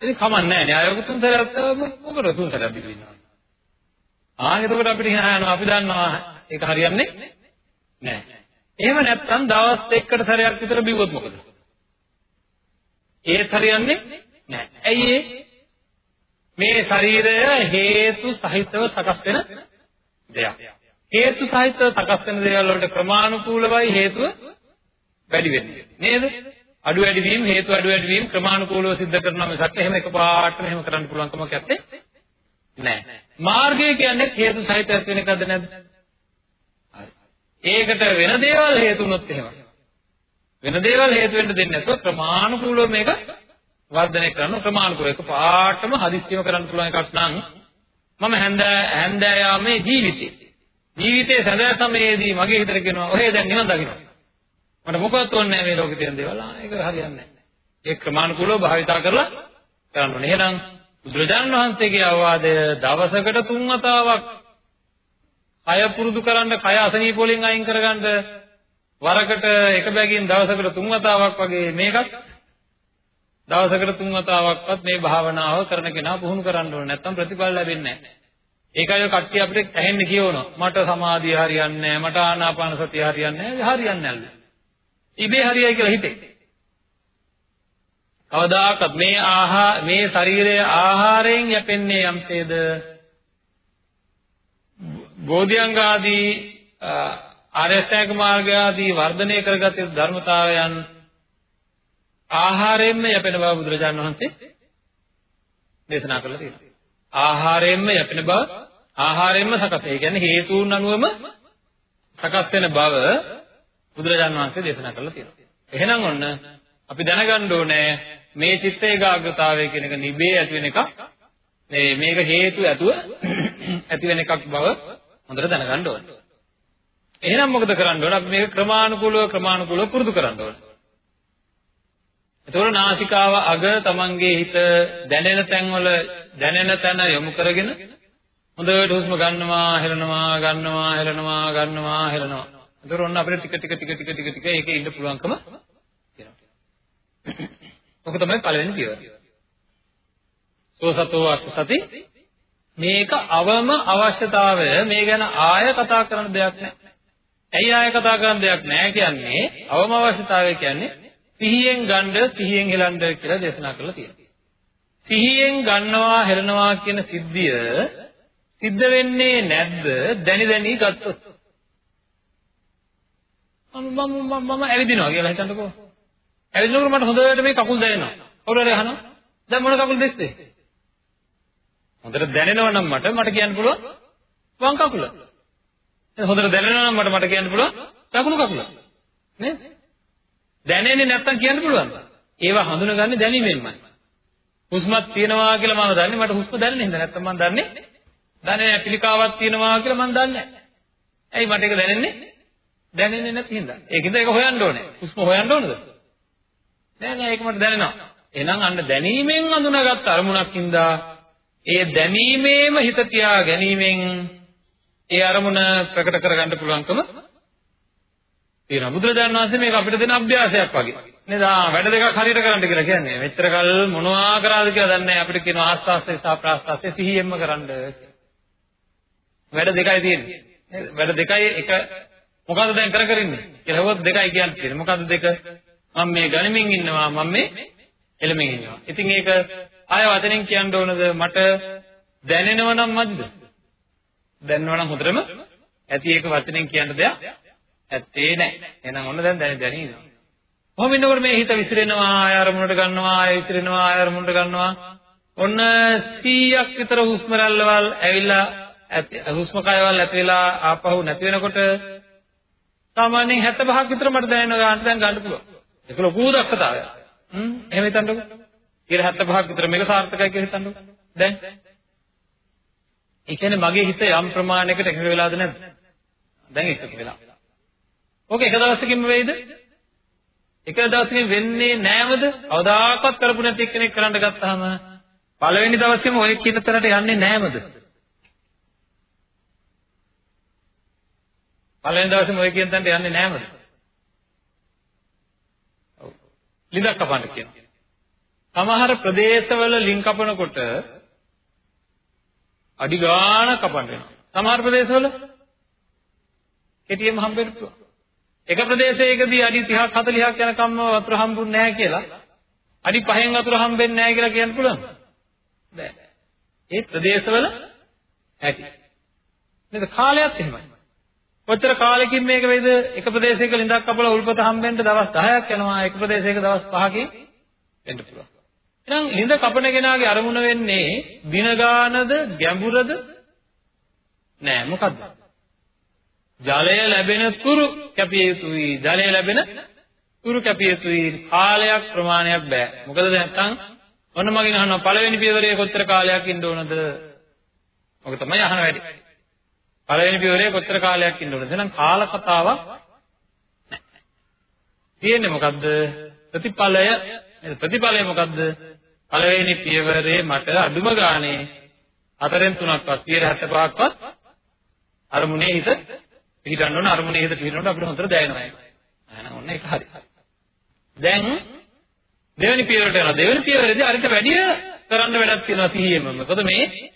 Speaker 1: ඉතින් කමන්නේ නැහැ නේ. අයෝග තුන් සැරයක් මොකද තුන් සැරයක් බිබිනවා. ආ එතකොට අපිට hina යනවා අපි දන්නවා ඒක හරියන්නේ නැහැ. එහෙම නැත්නම් දවස් දෙකකට සැරයක් විතර බිව්වොත් මොකද? ඒත් හරියන්නේ නැහැ. ඇයි මේ ශරීරය හේතු සහිතව සකස් වෙන දෙයක්. හේතු සහිතව සකස් වෙන දේවල් වලට ක්‍රමානුකූලවයි හේතුව වැඩි වෙන්නේ. නේද? අඩු වැඩි වීම හේතු අඩු වැඩි වීම ක්‍රමානුකූලව සිද්ධ කරනවා මිසක් එහෙම එකපාරටම එහෙම කරන්න පුළුවන් කමක් නැත්තේ. නැහැ. මාර්ගය කියන්නේ හේතු සහිත ඇති වෙන එකද නැද්ද? හරි. ඒකට වෙන දේවල් හේතු වුණොත් එහෙම. වෙන දේවල් හේතු වෙන්න දෙන්නේ නැතුව ප්‍රමාණිකූලව මේක වර්ධනය කරන ප්‍රමාණිකූල එක පාටම හදිස්සියම කරන්න පුළුවන් එකක් නම් මම හැන්ද හැන්දෑයාමේ ජීවිතේ ජීවිතයේ සැදෑ සමයේදී මගේ හිතට කියනවා ඔහේ දැන් නිවන් දකින්න. මට මොකවත් ඕනේ නැහැ මේ ලෝකේ තියෙන දේවල්. ආ ඒක හරියන්නේ නැහැ. ඒ ක්‍රමානුකූලව භාවිතා කරලා කරන්න ඕනේ. එහෙනම් බුදුරජාණන් වහන්සේගේ අවවාදය දවසකට තුන් වතාවක් කය පුරුදු කරන්න කය අසනීප වලින් අයින් කරගන්න වරකට එක බැගින් දවසකට තුන් වතාවක් වගේ මේකත් දවසකට තුන් වතාවක්වත් මේ භාවනාව කරන කෙනා පුහුණු කරන්න ඕනේ නැත්නම් ප්‍රතිඵල ලැබෙන්නේ නැහැ. ඒකයි කට්ටිය අපිට ඇහෙන්න කියවනවා. මට සමාධිය හරියන්නේ නැහැ. මට ආනාපාන සතිය හරියන්නේ නැහැ. හරියන්නේ නැහැ. ඉබේ හරියයි කියලා හිතේ. කවදාකවත් මේ ආහා මේ ශරීරයේ ආහාරයෙන් යැපෙන්නේ යම්සේද බෝධිඅංග ආදී ආර්යසත්‍යක මාර්ගය ආදී වර්ධනය කරගත් ධර්මතාවයන් ආහාරයෙන්ම යැපෙන බව බුදුරජාණන් වහන්සේ දේශනා කළා තියෙනවා. ආහාරයෙන්ම යැපෙන බව ආහාරයෙන්ම සකස්. ඒ කියන්නේ හේතුන් අනුවම සකස් වෙන බව බුදුරජාණන් වහන්සේ දේශනා කළා තියෙනවා. එහෙනම් ඔන්න අපි දැනගන්න ඕනේ මේ චිත්ත ඒකාග්‍රතාවය කියන එක නිබේ ඇති වෙන එකක්. මේ මේක හේතු ඇතුව ඇති වෙන එකක් බව හොඳට දැනගන්න ඕනේ. එහෙනම් මොකද කරන්න ඕන? අපි මේක ක්‍රමානුකූලව ක්‍රමානුකූලව පුරුදු කරන්න ඕන. එතකොට නාසිකාව අග තමන්ගේ හිත දැනෙන තැන්වල දැනෙන තැන යොමු කරගෙන හොඳට හුස්ම ගන්නවා, හෙලනවා, ගන්නවා, හෙලනවා, ගන්නවා, හෙලනවා. එතකොට ඔන්න අපිට ටික ටික ටික ටික ටික ටික ඒකේ ඉන්න පුළුවන්කම තියෙනවා. ඔක තමයි පළවෙනි පියවර. සෝසතෝ අස්සති මේක අවම අවශ්‍යතාවය මේ ගැන ආය කතා කරන දෙයක් නෑ. ඇයි ආය කතා කරන්න දෙයක් නැහැ කියන්නේ අවම අවශ්‍යතාවය කියන්නේ සිහියෙන් ගන්න සිහියෙන් හෙලන්න කියලා දේශනා කරලා තියෙනවා. සිහියෙන් ගන්නවා හෙලනවා කියන සිද්ධිය සිද්ධ වෙන්නේ නැද්ද දැනි දැනි ගත්තොත්? මම මම මම ඇවිදිනවා කියලා හිතන්නකෝ. ඇවිදිනකොට මට හොඳට මේ කකුල් දැනෙනවා. කවුරු හරි අහනවා. දැන් මොන කකුල් දෙස්සේ? හොඳට දැනෙනවා නම් මට මට කියන්න පුළුවන් වම් කකුල. හොඳට දැනෙනවා නම් මට මට කියන්න පුළුවන් දකුණු කකුල. නේද? දැනෙන්නේ නැත්තම් කියන්න පුළුවන්. ඒවා හඳුනගන්නේ දැනීමෙන්මයි. හුස්මක් තියෙනවා කියලා මම දන්නේ මට හුස්ම දැනෙන්නේ නැහැ. නැත්තම් මම දන්නේ දන්නේ නැහැ පිළිකාවක් තියෙනවා කියලා මම දන්නේ නැහැ. ඇයි මට ඒක දැනෙන්නේ? දැනෙන්නේ නැති හින්දා. ඒකින්ද ඒක හොයන්න ඕනේ. හුස්ම හොයන්න ඕනද? නෑ නෑ ඒක මට දැනෙනවා. එහෙනම් අන්න දැනීමෙන් අඳුනාගත් අරමුණක් හින්දා ඒ දැනීමේම හිත තියා ගැනීමෙන් ඒ අරමුණ ප්‍රකට කරගන්න පුළුවන්කම තියෙනවා. බුදුරජාණන් වහන්සේ මේක අපිට දෙන අභ්‍යාසයක් වගේ. නේද? ආ වැඩ දෙකක් හරියට කරන්න කියලා කියන්නේ. මෙච්චර කල් මොනවා කරාද කියලා දන්නේ නැහැ. අපිට කියන ආස්වාස්ය සහ ප්‍රාස්වාස්ය සිහියෙන්ම කරන්න වැඩ දෙකයි තියෙන්නේ. නේද? වැඩ දෙකයි එක මොකද්ද දැන් කර කර ඉන්නේ? කියලා හවොත් දෙකයි කියන්නේ තියෙන්නේ. මොකද්ද දෙක? මම මේ ගනිමින් ඉන්නවා මම මේ එළමින් ඉන්නවා. ඉතින් ඒක ආය වචනෙන් කියන්න ඕනද මට දැනෙනව නම් මද්ද? දැනනවනම් හොඳටම ඇති ඒක වචනෙන් කියන්න දෙයක් ඇත්තේ නැහැ. එහෙනම් ඔන්න දැන් දැන දැන ඉන්නවා. කොහොම ඉන්නකොට මේ හිත විසිරෙනවා, ආය අරමුණට ගන්නවා, ආය විසිරෙනවා, ආය අරමුණට ගන්නවා. ඔන්න 100ක් විතර හුස්ම රැල්ලවල් ඇවිල්ලා හුස්ම කයවල් ඇති වෙලා ආපහු නැති වෙනකොට සාමාන්‍යයෙන් 75ක් විතර මට දැනෙන ගන්නට දැන් ගන්න පුළුවන්. ඒක ලොකු දක්ෂතාවයක්. හ්ම් එහෙම හිතන්නකෝ. ඊට 75ක් විතර මේක සාර්ථකයි කියලා හිතන්නකෝ. දැන් ඒ කියන්නේ මගේ හිත යම් ප්‍රමාණයකට එකඟ වෙලාද නැද්ද? දැන් එකඟ වෙලා. ඕක එක දවසකින්ම වෙයිද? එක දවසකින් වෙන්නේ නෑමද? අවදාකවත් කරපු නැති කෙනෙක් කරන්න ගත්තාම පළවෙනි දවසේම ඔය කියන තරට යන්නේ නෑමද? පළවෙනි දවසේම ඔය කියන තැනට යන්නේ නෑමද? ලිඳක් කපන්න කියනවා. සමහර ප්‍රදේශවල ලින් කපනකොට අඩි ගාණක් කපන්න වෙනවා. සමහර ප්‍රදේශවල කෙටියෙන්ම හම්බෙන්න පුළුවන්. එක ප්‍රදේශයකදී අඩි 30ක් 40ක් යනකම්ම වතුර හම්බුන්නේ නැහැ කියලා අඩි 5න් වතුර හම්බෙන්නේ නැහැ කියලා කියන්න පුළුවන්. බෑ. ඒ ප්‍රදේශවල ඇති. නේද කාලයත් එහෙමයි. කොච්චර කාලෙකින් මේක වේද එක ප්‍රදේශයක ලිඳක් කපලා උල්පත හම්බෙන්න දවස් 10ක් යනවා එක ප්‍රදේශයක දවස් 5කින් වෙන්න පුළුවන්. එහෙනම් ලිඳ කපන කෙනාගේ අරමුණ වෙන්නේ දින ගානද ගැඹුරද නෑ මොකද්ද? ජලය ලැබෙන තුරු කැපිය යුතුයි. ජලය ලැබෙන තුරු කැපිය යුතුයි. කාලයක් ප්‍රමාණයක් බෑ. මොකද නැත්තම් ඔන්න මගෙන් අහනවා පළවෙනි පියවරේ කොච්චර කාලයක් ඉන්න ඕනද? ඔක තමයි අහන වැඩි. පළවෙනි පියවරේ කොච්චර කාලයක් ඉන්න ඕනද? එහෙනම් කාල කතාවක් තියෙන්නේ මොකද්ද? ප්‍රතිඵලය ප්‍රතිඵලය මොකද්ද? පළවෙනි පියවරේ මට අඩුම ගානේ හතරෙන් තුනක්වත් 75ක්වත් අරමුණේ හිත පිහිටන්න ඕන අරමුණේ හිත පිහිටනකොට අපිට හොඳට දැනෙනවා ඒක. එහෙනම් ඔන්න ඒක හරි. දැන් දෙවෙනි පියවරට යනවා. දෙවෙනි පියවරේදී අරිට වැඩි කරන්න වැඩක් තියෙනවා සිහියෙම. මොකද මේ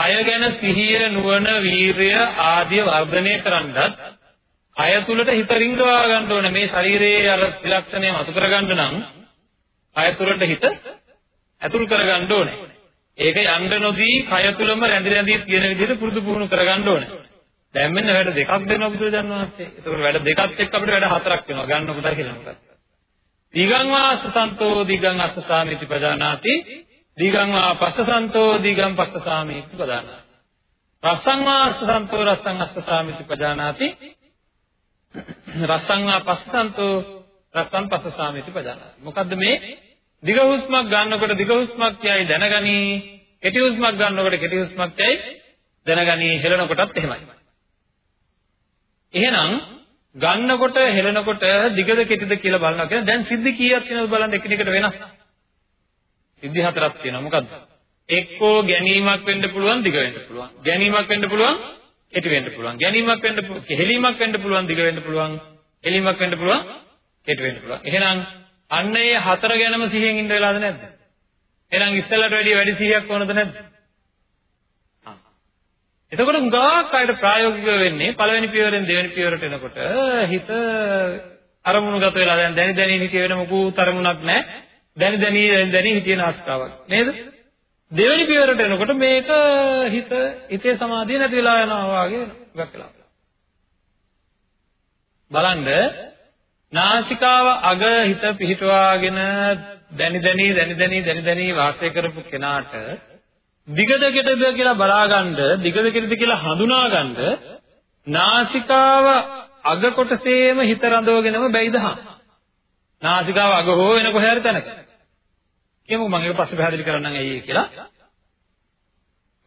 Speaker 1: කය ගැන සිහිය නුවණ වීරය ආදිය වර්ධනය කරන්නත් කය තුලට හිත රිංගවා ගන්න ඕනේ මේ ශරීරයේ අර ත්‍රිලක්ෂණය මතු කරගන්න නම් කය තුළට හිත ඇතුල් කරගන්න ඕනේ. ඒක යන්න නොදී කය තුළම රැඳි රැඳි තියෙන විදිහට පුරුදු පුහුණු කරගන්න ඕනේ. දැන් මෙන්න වැඩ දෙකක් දෙනවා බුදුරජාණන් වහන්සේ. ඒතකොට වැඩ දෙකත් එක්ක අපිට වැඩ හතරක් වෙනවා. ගන්න කොට කියලා මොකක්ද? දීගං වාසසන්තෝ දීගං අස්සසාමිති පජානාති. දීගං වා පස්සසන්තෝ දීගං පස්සසාමිති පජානාති. රස්සං වාසසන්තෝ රස්සං අස්සසාමිති පජානාති. රස්සං වා පස්සසන්තෝ රස්සං පස්සසාමිති පජානාති. මොකද්ද මේ? දිග හුස්මක් ගන්නකොට දිග හුස්මක් කියයි දැනගනි. කෙටි හුස්මක් ගන්නකොට කෙටි හුස්මක් කියයි දැනගනි. හෙලනකොටත් එහෙමයි. එහෙනම් ගන්නකොට හෙලනකොට දිගද කෙටිද කියලා බලනවා කියන්නේ දැන් සිද්ධි කීයක් තියෙනවද බලන්න එකිනෙකට වෙනස්. සිද්ධි හතරක් තියෙනවා. මොකද්ද? එක්කෝ ගැනීමක් වෙන්න පුළුවන් දිග වෙන්න පුළුවන්. ගැනීමක් වෙන්න පුළුවන් කෙටි වෙන්න පුළුවන්. ගැනීමක් වෙන්න හෙලීමක් වෙන්න පුළුවන් දිග වෙන්න පුළුවන්. හෙලීමක් වෙන්න පුළුවන් කෙටි වෙන්න පුළුවන්. එහෙනම් අන්න ඒ හතර ගැනම සිහියෙන් ඉන්න වෙලාද නැද්ද? එහෙනම් ඉස්සෙල්ලට වැඩිය වැඩි සිහියක් ඕනද නැද්ද? එතකොට හුඟක් අයට ප්‍රායෝගික වෙන්නේ පළවෙනි පියවරෙන් දෙවෙනි පියවරට එනකොට හිත අරමුණුගත වෙලා දැන් දැනි දැනි හිතේ වෙන මොකුත් අරමුණක් නැහැ. දැනි දැනි දැනි දැනි හිතේන අවස්ථාවක්. නේද? දෙවෙනි පියවරට එනකොට මේක හිත හිතේ සමාධිය නැති වෙලා යනවා වගේ හුඟක් වෙලා. බලන්න නාසිකාව අග හිත පිහිටවාගෙන දැනි දැනි දැනි දැනි දැනි දැනි වාසය කරපු කෙනාට දිගද කෙටද කියලා බලාගන්න දිගද කෙටද කියලා හඳුනාගන්න නාසිකාව අග කොටසේම හිත රඳවගෙනම බැයිදහම් නාසිකාව අග හෝ වෙන කොහේ හරි තැනක කියමු මම ඒක පස්සේ පැහැදිලි කරන්නම් ඇයි කියලා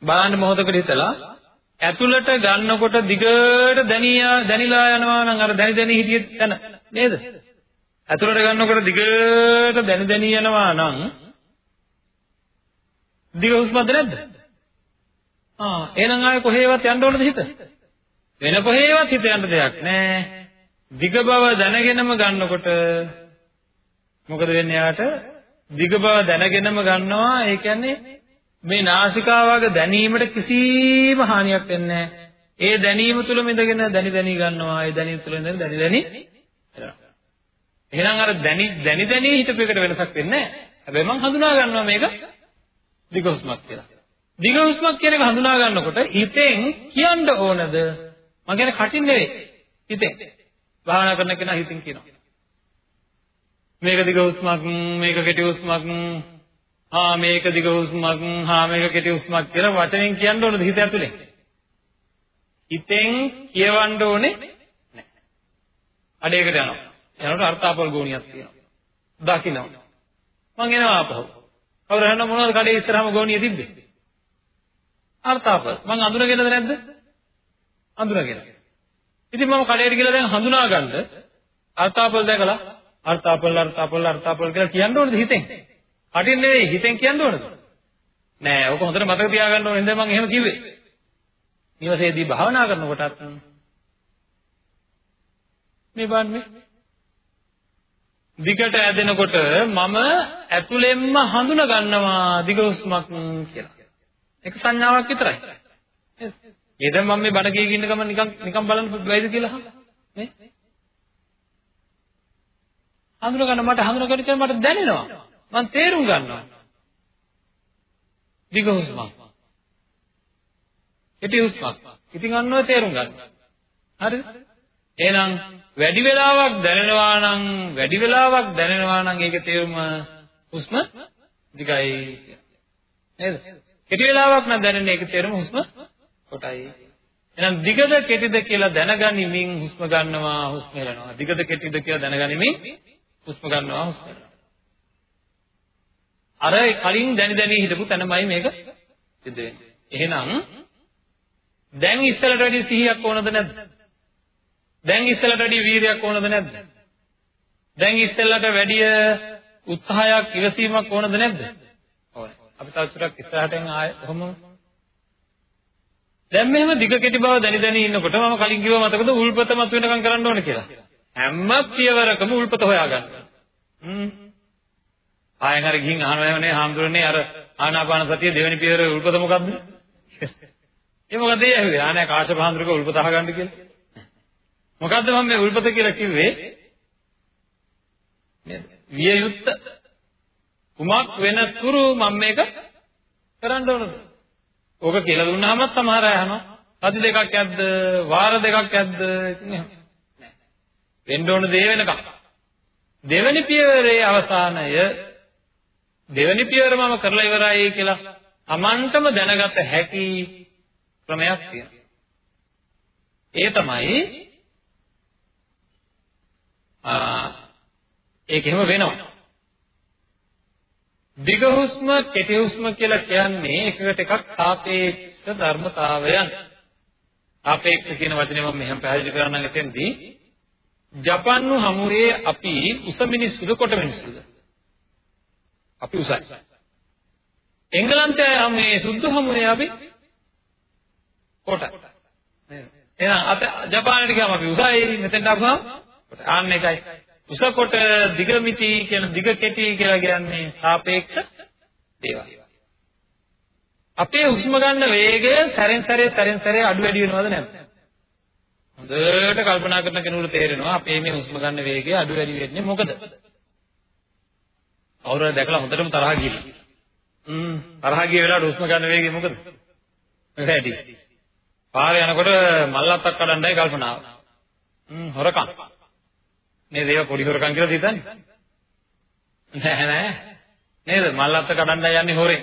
Speaker 1: බලන්න මොහොතකට හිතලා ඇතුළට ගන්නකොට දිගට දැනියා දැනිලා යනවා නම් අර දැනි දැනි හිටියේ තැන නේද ඇතුළට ගන්නකොට දිගට දැනි දැනි යනවා නම් දිග හුස්මක්ද නැද්ද? ආ එහෙනම් ආයේ කොහේවත් යන්න ඕනද හිත? වෙන කොහේවත් හිත යන්න දෙයක් නැහැ. දිග බව දැනගෙනම ගන්නකොට මොකද වෙන්නේ යාට? දිග බව දැනගෙනම ගන්නවා. ඒ කියන්නේ මේ නාසිකාවක දැනීමට කිසිම හානියක් වෙන්නේ නැහැ. ඒ දැනීම තුලම ඉඳගෙන දැනි දැනි ගන්නවා. ඒ දැනීම තුල ඉඳන් දැනි දැනි එහෙනම් අර දැනි දැනි දැනි හිතපෙකට වෙනසක් වෙන්නේ නැහැ. හැබැයි මම හඳුනා ගන්නවා මේක දිග හුස්මක් කියලා. දිග හුස්මක් කියන එක හඳුනා ගන්නකොට හිතෙන් කියන්න ඕනද? මම කියන්නේ කටින් නෙවෙයි. හිතෙන්. භාවනා කරන කෙනා හිතින් කියනවා. මේක දිග හුස්මක්, මේක කෙටි හුස්මක්, ආ මේක දිග හුස්මක්, හා මේක කෙටි හුස්මක් කියලා වචනෙන් කියන්න ඕනද හිත ඇතුලේ? හිතෙන් කියවන්න ඕනේ නැහැ. අඩේකට යනවා. යනකොට අර්ථාපල් ගෝණියක් තියෙනවා. දකින්නවා. මං එනවා ආපහු. කවුරු හරි මොනවද කඩේ ඉස්සරහම ගෝණිය තිබ්බේ? අර්ථාප. මං අඳුනගෙනද නැද්ද? අඳුනගෙන. ඉතින් මම කඩේට ගිහලා දැන් හඳුනා ගන්නද අර්ථාපල් දැකලා අර්ථාපල් අර්ථාපල් අර්ථාපල් කියලා කියන්න ඕනද හිතෙන්? කටින් නෙවෙයි හිතෙන් කියන්න ඕනද? නෑ ඔක හොඳට මතක තියාගන්න ඕනේ නේද මං එහෙම කිව්වේ. ඊවසේදී භාවනා කරනකොටත් මේ බලන්න දිගට ඇදෙනකොට මම ඇතුළෙන්ම හඳුන ගන්නවා දිග හුස්මක් කියලා. ඒක සංඥාවක් විතරයි. ඒ දැන් මම මේ බණ කිය ඉන්න ගමන් නිකන් නිකන් බලන්න බැයිද කියලා නේ? හඳුන ගන්න මට හඳුන ගන්න මට දැනෙනවා. මම තේරුම් ගන්නවා. දිග හුස්මක්. කෙටි හුස්මක්. ඉතින් අන්නව තේරුම් ගන්න. හරිද? එහෙනම් වැඩි වෙලාවක් දැනෙනවා නම් වැඩි වෙලාවක් දැනෙනවා නම් ඒකේ තේරුම හුස්ම දිගයි නේද? කෙටි වෙලාවක් නම් දැනෙන්නේ ඒකේ තේරුම හුස්ම කොටයි. එහෙනම් දිගද කෙටිද කියලා දැනගනිමින් හුස්ම ගන්නවා හුස්ම හෙලනවා. දිගද කෙටිද කියලා දැනගනිමින් හුස්ම ගන්නවා හුස්ම හෙලනවා. අර කලින් දැනි දැනි හිටපු තැනමයි මේක සිද්ධ වෙන්නේ. එහෙනම් දැන් ඉස්සරට වැඩි සිහියක් ඕනද නැද්ද? දැන් ඉස්සෙල්ලට වැඩිය වීරයක් ඕනද නැද්ද? දැන් ඉස්සෙල්ලට වැඩිය උත්සාහයක් ඉවසීමක් ඕනද නැද්ද? ඕනේ. අපි තව ටිකක් ඉස්සරහට යන ආයෙ කොහොම දැන් මෙහෙම දිග කෙටි බව දැනි දැනි ඉන්නකොට මම කලින් කිව්වා මතකද උල්පත මත වෙනකම් කරන්න ඕනේ කියලා. හැම පියවරකම උල්පත හොයාගන්න. හ්ම්. ආයෙන් හරි ගිහින් අහනවා නේ හාමුදුරනේ අර ආනාපාන සතිය දෙවෙනි පියවරේ උල්පත මොකද්ද? ඒ මොකද ඒ ඇහුවේ? ආනේ කාශ්‍යප හාමුදුරක උල්පත අහගන්න කියලා. මොකද්ද මම මේ උල්පත කියලා කිව්වේ? නේද? විය යුත්ත කුමක් වෙන තුරු මම මේක කරන්න ඕනද? ඕක කියලා දුන්නාම සමහර අය අහනවා. සති දෙකක් යද්ද වාර දෙකක් යද්ද ඉතින් එහෙම. වෙන්න ඕන දේ වෙනකම්. දෙවැනි පියවරේ අවසානය දෙවැනි පියවර මම කරලා ඉවරයි කියලා Tamanටම දැනගත හැකි ක්‍රමයක් තියෙනවා. ඒ තමයි ආ ඒක එහෙම වෙනවා. දිග හුස්ම කෙටි හුස්ම කියලා කියන්නේ එකකට එකක් සාපේක්ෂ ධර්මතාවයන්. සාපේක්ෂ කියන වචනේ මම මෙහෙම පැහැදිලි කරන්නම් එතෙන්දී ජපන්නු හමුවේ අපි උස මිනිස්සුද කොට මිනිස්සුද? අපි උසයි. එංගලන්තයේ මේ සුද්ධ හමුවේ අපි කොට. එහෙනම් අත ජපානයට ගියාම අපි උසයි මෙතෙන්ට ආවම කොට. ආන්න එකයි. උස කොට දිග මිටි කියන දිග කෙටි කියලා කියන්නේ සාපේක්ෂ දේවල්. අපේ හුස්ම ගන්න වේගය සැරෙන් සැරේ සැරෙන් සැරේ අඩු වැඩි වෙනවද නැද්ද? හොඳට කල්පනා කරන කෙනෙකුට තේරෙනවා අපේ මේ හුස්ම ගන්න වේගය අඩු වැඩි වෙන්නේ මොකද? කවුරුහරි දැකලා හොඳටම තරහ ගිහින්. හ්ම් තරහ ගිය වෙලාවට හුස්ම ගන්න වේගය මොකද? වැඩි. පාරේ යනකොට මල්ලත්තක් කඩන්නයි කල්පනාව. හ්ම් හොරකම්. නේද ඒක පොඩි හොරකම් කියලා හිතන්නේ? නෑ නෑ. නේද මල්ලත්ත කඩන්නයි යන්නේ හොරෙන්.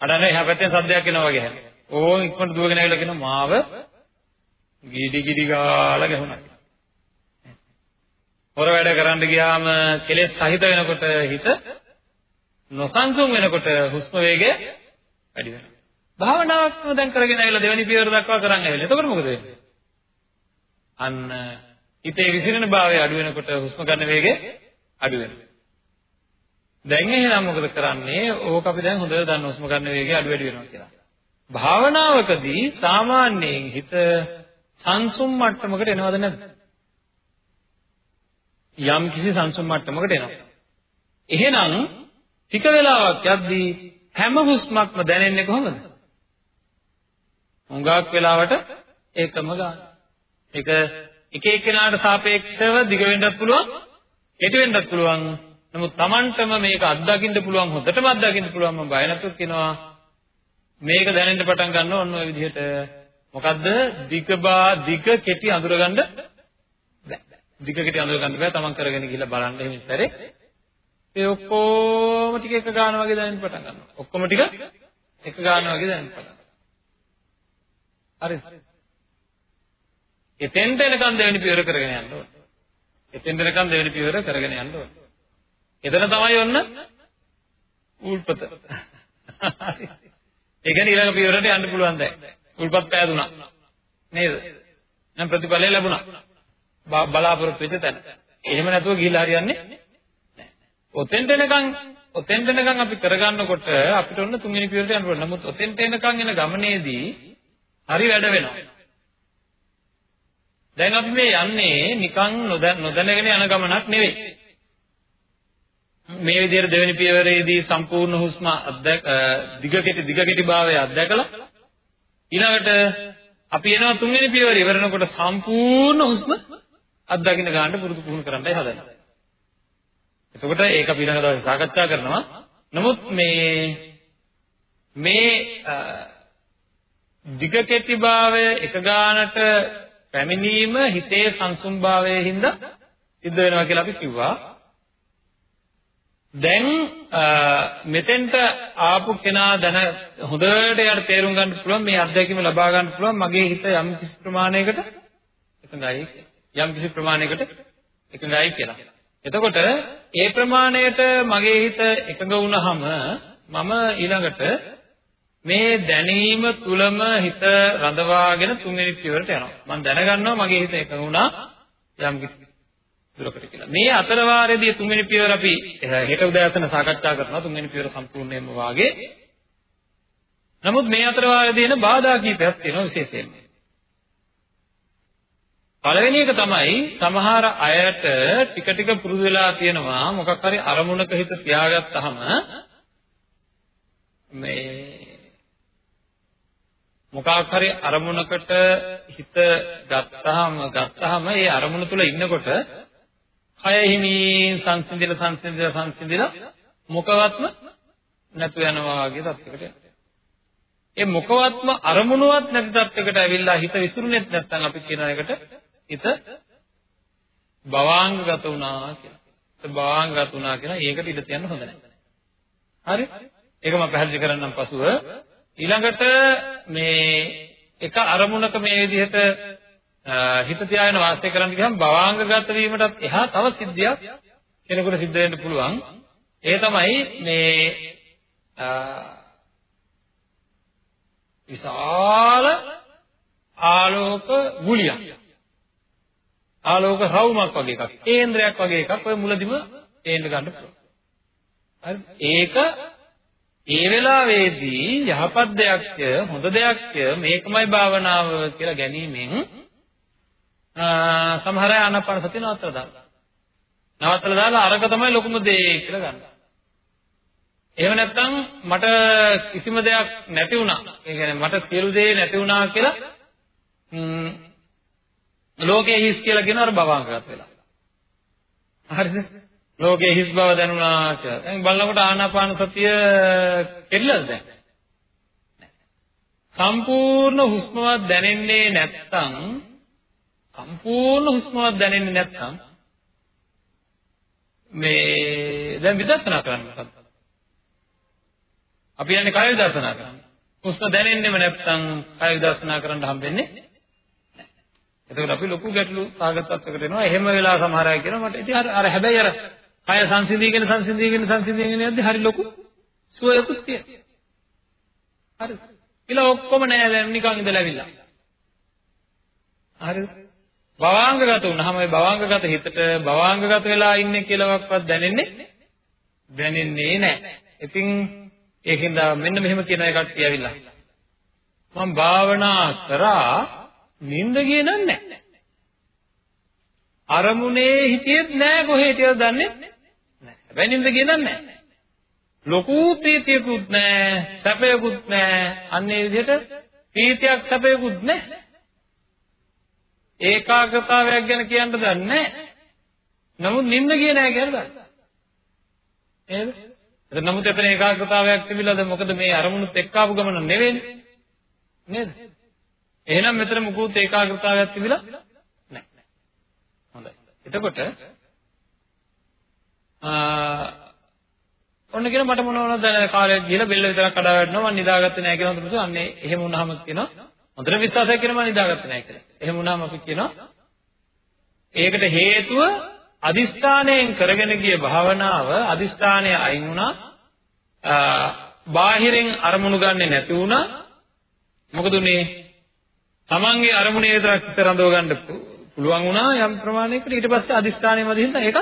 Speaker 1: අඩන්නේ එහා පැත්තෙන් සද්දයක් එනවා වගේ හැම. ඕන් ඉක්මනට දුවගෙන ඇවිල්ලා කියනවා මාව ගිඩි ගිඩි ගාලා ගැහුණා. හොර වැඩ කරන්න ගියාම කෙලෙස් සහිත වෙනකොට හිත නොසන්සුන් වෙනකොට හුස්ම වේගය වැඩි වෙනවා. භාවනාවක්ම දැන් කරගෙන ඇවිල්ලා දෙවෙනි පියවර දක්වා කරන් ඇවිල්ලා. එතකොට මොකද වෙන්නේ? අන්න හිතේ විසිරෙන භාවය අඩු වෙනකොට හුස්ම ගන්න වේගය අඩු වෙනවා. දැන් එහෙනම් මොකද කරන්නේ? ඕක අපි දැන් හොඳට දන්න හුස්ම ගන්න වේගය අඩු වැඩි වෙනවා කියලා. භාවනාවකදී සාමාන්‍යයෙන් හිත සංසුම් මට්ටමකට එනවද නැද්ද? යම් කිසි සංසුම් මට්ටමකට එනවා. එහෙනම් ටික වෙලාවක් යද්දී හැම හුස්මක්ම දැනෙන්නේ කොහොමද? හුඟක් වෙලාවට ඒකම ගන්න. ඒක එක එක්කෙනාට සාපේක්ෂව දිග වෙන්නත් පුළුවන්, කෙටි වෙන්නත් පුළුවන්. නමුත් Tamanටම මේක අත්දකින්න පුළුවන්, හොඳටම අත්දකින්න පුළුවන් මම බය නැතුව කියනවා. මේක දැනෙන්න පටන් ගන්න ඕන ඔය විදිහට මොකද්ද? දිගබා දිග කෙටි අඳුරගන්න බෑ. දිග කෙටි අඳුරගන්න බෑ. Taman කරගෙන ගිහිල්ලා බලන්න එහෙම ඉතරේ. ඒ ඔක්කොම ටික එක ගාන වගේ දැනෙන්න පටන් ගන්නවා. ඔක්කොම ටික එක ගාන වගේ දැනෙන්න පටන් ගන්නවා. හරිද? එතෙන්ට එනකන් දෙවෙනි පියවර කරගෙන යන්න ඕනේ. එතෙන්ට එනකන් දෙවෙනි පියවර කරගෙන යන්න ඕනේ. එතන තමයි ඔන්න උල්පත. ඒ කියන්නේ ඊළඟ පියවරට යන්න පුළුවන් දැන්. උල්පත් පෑදුනා. නේද? නම් ප්‍රතිඵලය ලැබුණා. බලාපොරොත්තු වෙච්ච තැන. එහෙම නැතුව ගිහිල්ලා හරියන්නේ නැහැ. ඔතෙන්ට එනකන් ඔතෙන්ට එනකන් අපි කරගන්නකොට අපිට ඔන්න තුන්වෙනි පියවරට යන්න ඕනේ. නමුත් ඔතෙන්ට එනකන් එන ගමනේදී හරි වැඩ වෙනවා. දැන් අපි මේ යන්නේ නිකන් නොදැනගෙන යන ගමනක් නෙවෙයි. මේ විදිහට දෙවෙනි පියවරේදී සම්පූර්ණ හුස්ම අධ්‍යක් දිග කෙටි දිග කෙටි භාවය අධ්‍යකලා ඊළඟට අපි එනවා තුන්වෙනි පියවර ඉවරනකොට සම්පූර්ණ හුස්ම අත්දකින්න ගන්න පුරුදු පුහුණු කරන්නයි හදන්නේ. එතකොට ඒක අපි ඊළඟ දවසේ සාකච්ඡා කරනවා. නමුත් මේ මේ දිග කෙටි භාවය එක ගානට පැමිණීම හිතේ සංසුම්භාවයේ හින්දා සිද්ධ වෙනවා කියලා අපි කිව්වා. දැන් මෙතෙන්ට ආපු කෙනා දැන හොඳට යාට තේරුම් ගන්න පුළුවන් මේ අත්දැකීම ලබා ගන්න පුළුවන් මගේ හිත යම් කිසි ප්‍රමාණයකට එකඟයි යම් කිසි ප්‍රමාණයකට එකඟයි කියලා. එතකොට ඒ ප්‍රමාණයට මගේ හිත එකඟ වුණාම මම ඊළඟට මේ දැනීම තුලම හිත රඳවාගෙන තුන්වෙනි පියවරට යනවා. මම දැනගන්නවා මගේ හිත එකඟ වුණා යම් කිසි දුරකට කියලා. මේ අතර වාරයේදී තුන්වෙනි පියවර අපි හෙට උදෑසන සාකච්ඡා කරනවා තුන්වෙනි පියවර සම්පූර්ණයෙන්ම වාගේ. නමුත් මේ අතර වාරයේදී එන බාධා කීපයක් තියෙනවා විශේෂයෙන්ම. පළවෙනි එක තමයි සමහර අයට ටික ටික පුරුදු වෙලා තියෙනවා මොකක් හරි අරමුණක හිත තියාගත්තාම මේ මොකක් හරි අරමුණකට හිත ගත්තාම ගත්තාම ඒ අරමුණ තුල ඉන්නකොට කය හිමින් සංසිඳිලා සංසිඳිලා සංසිඳිලා මොකවත්ම නැතු යනවා වගේ තත්යකට යනවා. ඒ මොකවත්ම අරමුණුවත් නැති තත්යකට ඇවිල්ලා හිත විසිරුනේත් නැත්නම් අපි කියන එකට හිත භවාංගගත වුණා කියලා. හිත භවාංගගත වුණා කියලා ඒකට ඉඩ තියන්න හොඳ නැහැ. හරි? ඒක මම පැහැදිලි කරන්නම් පසුව ඊළඟට මේ එක අරමුණක මේ විදිහට හිත තියාගෙන වාසය කරන්න ගියම භවාංගගත වීමටත් එහා තව සිද්ධියක් කෙනෙකුට සිද්ධ වෙන්න පුළුවන්. ඒ තමයි මේ විශාල ආලෝක ගුලියක්. ආලෝක රවුමක් වගේ එකක්. කේන්ද්‍රයක් වගේ එකක් ඔය මුලදිම තේන්න ගන්න පුළුවන්. හරි ඒක ඒ වෙලාවේදී යහපත් දෙයක්ය හොඳ දෙයක්ය මේකමයි භාවනාව කියලා ගැනීමෙන් සමහර අය ආනාපාන සතිය නවත්තලා දානවා. නවත්තලා දාලා අරක තමයි ලොකුම දේ කියලා ගන්නවා. එහෙම නැත්නම් මට කිසිම දෙයක් නැති වුණා. ඒ කියන්නේ මට සියලු දේ නැති වුණා කියලා ලෝකයේ හිස් කියලා කියන අර භවංගගත වෙලා. හරිද? ලෝකයේ හිස් බව දැනුණා කියලා. දැන් බලනකොට ආනාපාන සතිය කෙරිලාද දැන්? සම්පූර්ණ හුස්මවත් දැනෙන්නේ නැත්නම් සම්පූර්ණ හුස්මවත් දැනෙන්නේ නැත්නම් මේ දැන් විදර්ශනා කරන්න මොකද්ද? අපි යන්නේ කාය විදර්ශනා කරන්න. හුස්ම දැනෙන්නෙම නැත්නම් කාය විදර්ශනා කරන්න හම්බෙන්නේ නැහැ. එතකොට අපි ලොකු ගැටලු සාගතත්වයකට එනවා. එහෙම වෙලා සමහර අය කියනවා මට ඉතින් අර අර හැබැයි අර කය සංසිඳීගෙන සංසිඳීගෙන සංසිඳීගෙන යද්දි හරි ලොකු සුවයකුත් තියෙනවා. හරි. ඊළඟ ඔක්කොම නෑ දැන් නිකන් ඉඳලා ඇවිල්ලා. හරිද? භවාංගගත වුණාම ඒ භවාංගගත හිතට භවාංගගත වෙලා ඉන්නේ කියලාවත් දැනෙන්නේ දැනෙන්නේ නැහැ. ඉතින් ඒකින්ද මෙන්න මෙහෙම කියන එකක් කියවිලා. මම භාවනා කරා නිින්ද ගියේ නැහැ. අරමුණේ හිටියෙත් නැහැ කොහේ හිටියද දන්නේ නැහැ. හැබැයි නිින්ද ගියේ නැහැ. ලොකු ප්‍රීතියකුත් නැහැ, සැපයකුත් නැහැ. අන්න ඒ විදිහට ප්‍රීතියක් සැපයකුත් නැහැ. ඒකාග්‍රතාවයක් ගැන කියන්න දන්නේ නැහැ. නමුත් නිින්ද ගියේ නැහැ කියලා දන්නවා. නේද? එතන නමුත් එතන ඒකාග්‍රතාවයක් තිබිලාද මොකද මේ අරමුණුත් එක්ක ආපු ගමන නෙවෙයිනේ. නේද? එහෙනම් මෙතන මුකුත් ඒකාග්‍රතාවයක් තිබිලා නැහැ. හොඳයි. එතකොට ආ ඔන්න කියන මට මොනවද කාලයක් ගිහලා බෙල්ල විතරක් කඩා වැටෙනවා මම නිදාගත්තේ නැහැ කියලා හොඳට අන්නේ එහෙම වුණාම කියනවා හොඳට විශ්වාසයක් කරනවා මම නිදාගත්තේ නැහැ කියලා. එහෙම වුණාම අපි කියනවා ඒකට හේතුව අදිස්ථාණයෙන් කරගෙන ගිය භාවනාව අදිස්ථාණය අයින් වුණා. බාහිරින් අරමුණු ගන්නෙ නැති වුණා. මොකද උනේ? තමන්ගේ අරමුණේ විතරක් හිත රඳව ගන්න පුළුවන් වුණා යම් ප්‍රමාණයකට. ඊට පස්සේ අදිස්ථානයම දිහින්ද ඒකත්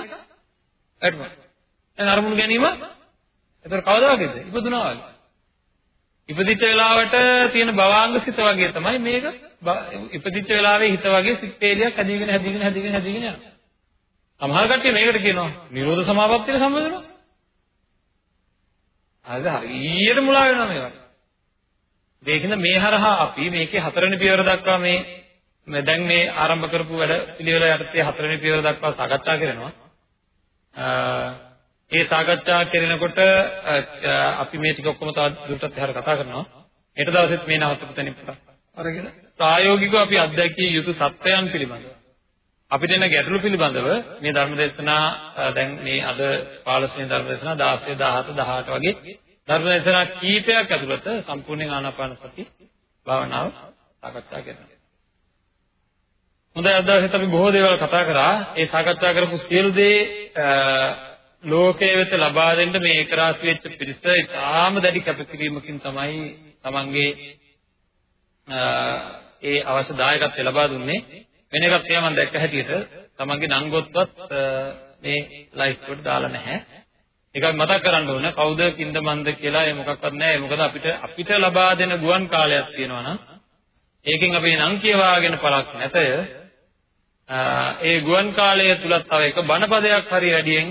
Speaker 1: වැටුණා. දැන් අරමුණු ගැනීම ඒතර කවදා වගේද ඉපදුනා වගේ. ඉපදිච්ච වෙලාවට තියෙන භවාංග සිත වගේ තමයි මේක ඉපදිච්ච වෙලාවේ හිත වගේ සිත් වේලියක් හැදීගෙන හැදීගෙන හැදීගෙන හැදීගෙන යනවා. සමහර කට්ටිය මේකට කියනවා නිරෝධ සමාපත්තියට සම්බන්ධ වෙනවා. හරිද? හරියට මුලා වෙනවා මේවට. ඒකින්ද මේ හරහා අපි මේකේ හතරවෙනි පියවර දක්වා මේ දැන් මේ ආරම්භ කරපු වැඩ පිළිවෙල යටතේ හතරවෙනි පියවර දක්වා සාකච්ඡා කරනවා. ඒ සාකච්ඡා කරනකොට අපි මේ ටික ඔක්කොම තව දුරටත් එහාට කතා කරනවා. හෙට දවසෙත් මේ නවත්තපු තැනින් පටන් අරගෙන ප්‍රායෝගිකව අපි අත්දැකිය යුතු සත්‍යයන් පිළිබඳව අපිට එන ගැටලු පිළිබඳව මේ ධර්ම දේශනා දැන් මේ අද 15 වෙනි ධර්ම දේශනා 16 17 18 වගේ ධර්ම දේශනා කීපයක් ඇතුළත සම්පූර්ණයෙන් ආනාපාන සති භාවනාව සාකච්ඡා කරනවා. හොඳයි අද දවසේත් අපි බොහෝ දේවල් කතා කරා. ඒ සාකච්ඡා කරපු සියලු දේ ලෝකයේ වෙත ලබා දෙන්න මේ ඒකරාශි වෙච්ච පිරිස ඉතාම දැඩි කැපකිරීමකින් තමයි තමන්ගේ ඒ අවශ්‍ය දායකත්වය ලබා දුන්නේ. වෙන එකක් තියා මම දැක්ක හැටියට තමන්ගේ නංගොත්වත් මේ ලයිෆ් එකට දාලා නැහැ. ඒක මතක් කරන්න ඕන කවුද කින්ද මන්ද කියලා ඒ මොකක්වත් නැහැ. මොකද අපිට අපිට ලබා දෙන ගුවන් කාලයක් තියෙනවා නම් ඒකෙන් අපි නම් කියවාගෙන පළක් නැතය. ඒ ගුවන් කාලය තුලත් තව එක බණපදයක් හරි වැඩියෙන්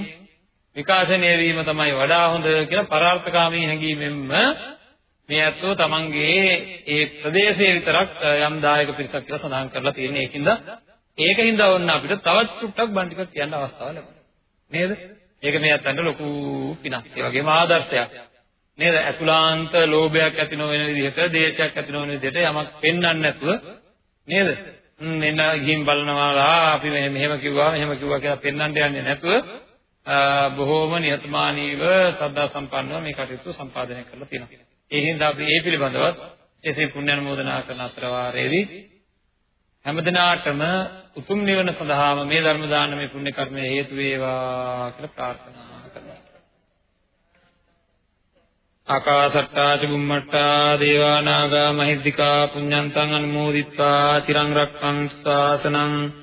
Speaker 1: විකාශනය වීම තමයි වඩා හොඳ කියලා පරාර්ථකාමී හැඟීමෙන්ම මේ ඇත්තෝ තමන්ගේ ඒ ප්‍රදේශයේ විතරක් යම් දායක පිරිසක් කියලා සඳහන් කරලා තියෙන ඒකින්ද ඒකින්ද වොන්න අපිට තවත් චුට්ටක් බණ ටිකක් කියන්න අවස්ථාව ලැබුණා නේද ඒක මේ අතන්ට ලොකු පිනක්. ඒ වගේම ආදර්ශයක්. නේද? අතුලාන්ත ලෝභයක් ඇති නොවන විදිහට, දේශයක් ඇති නොවන විදිහට යමක් පෙන්වන්න නැතුව නේද? මෙන්න ගිහින් බලනවා අපි මෙහෙම කිව්වා මෙහෙම කිව්වා කියලා පෙන්වන්න යන්නේ නැතුව බොහෝම නිහතමානීව සද්ධා සම්පන්නව මේ කටයුතු සම්පාදනය කරලා තියෙනවා. ඒ හින්දා අපි ඒ පිළිබඳව එසේ පුණ්‍ය අනුමෝදනා කරන අතර වාරයේදී හැමදිනාටම උතුම් නිවන සඳහාම මේ ධර්ම දානමය පුණ්‍ය කර්මය හේතු වේවා කියලා ප්‍රාර්ථනා කරනවා. ආකාසට්ටා චුම්මට්ටා දේවා නාග මහිද්దికා පුඤ්ඤන්තං අනුමෝදිත්වා තිරං රක්ඛන්තු ශාසනං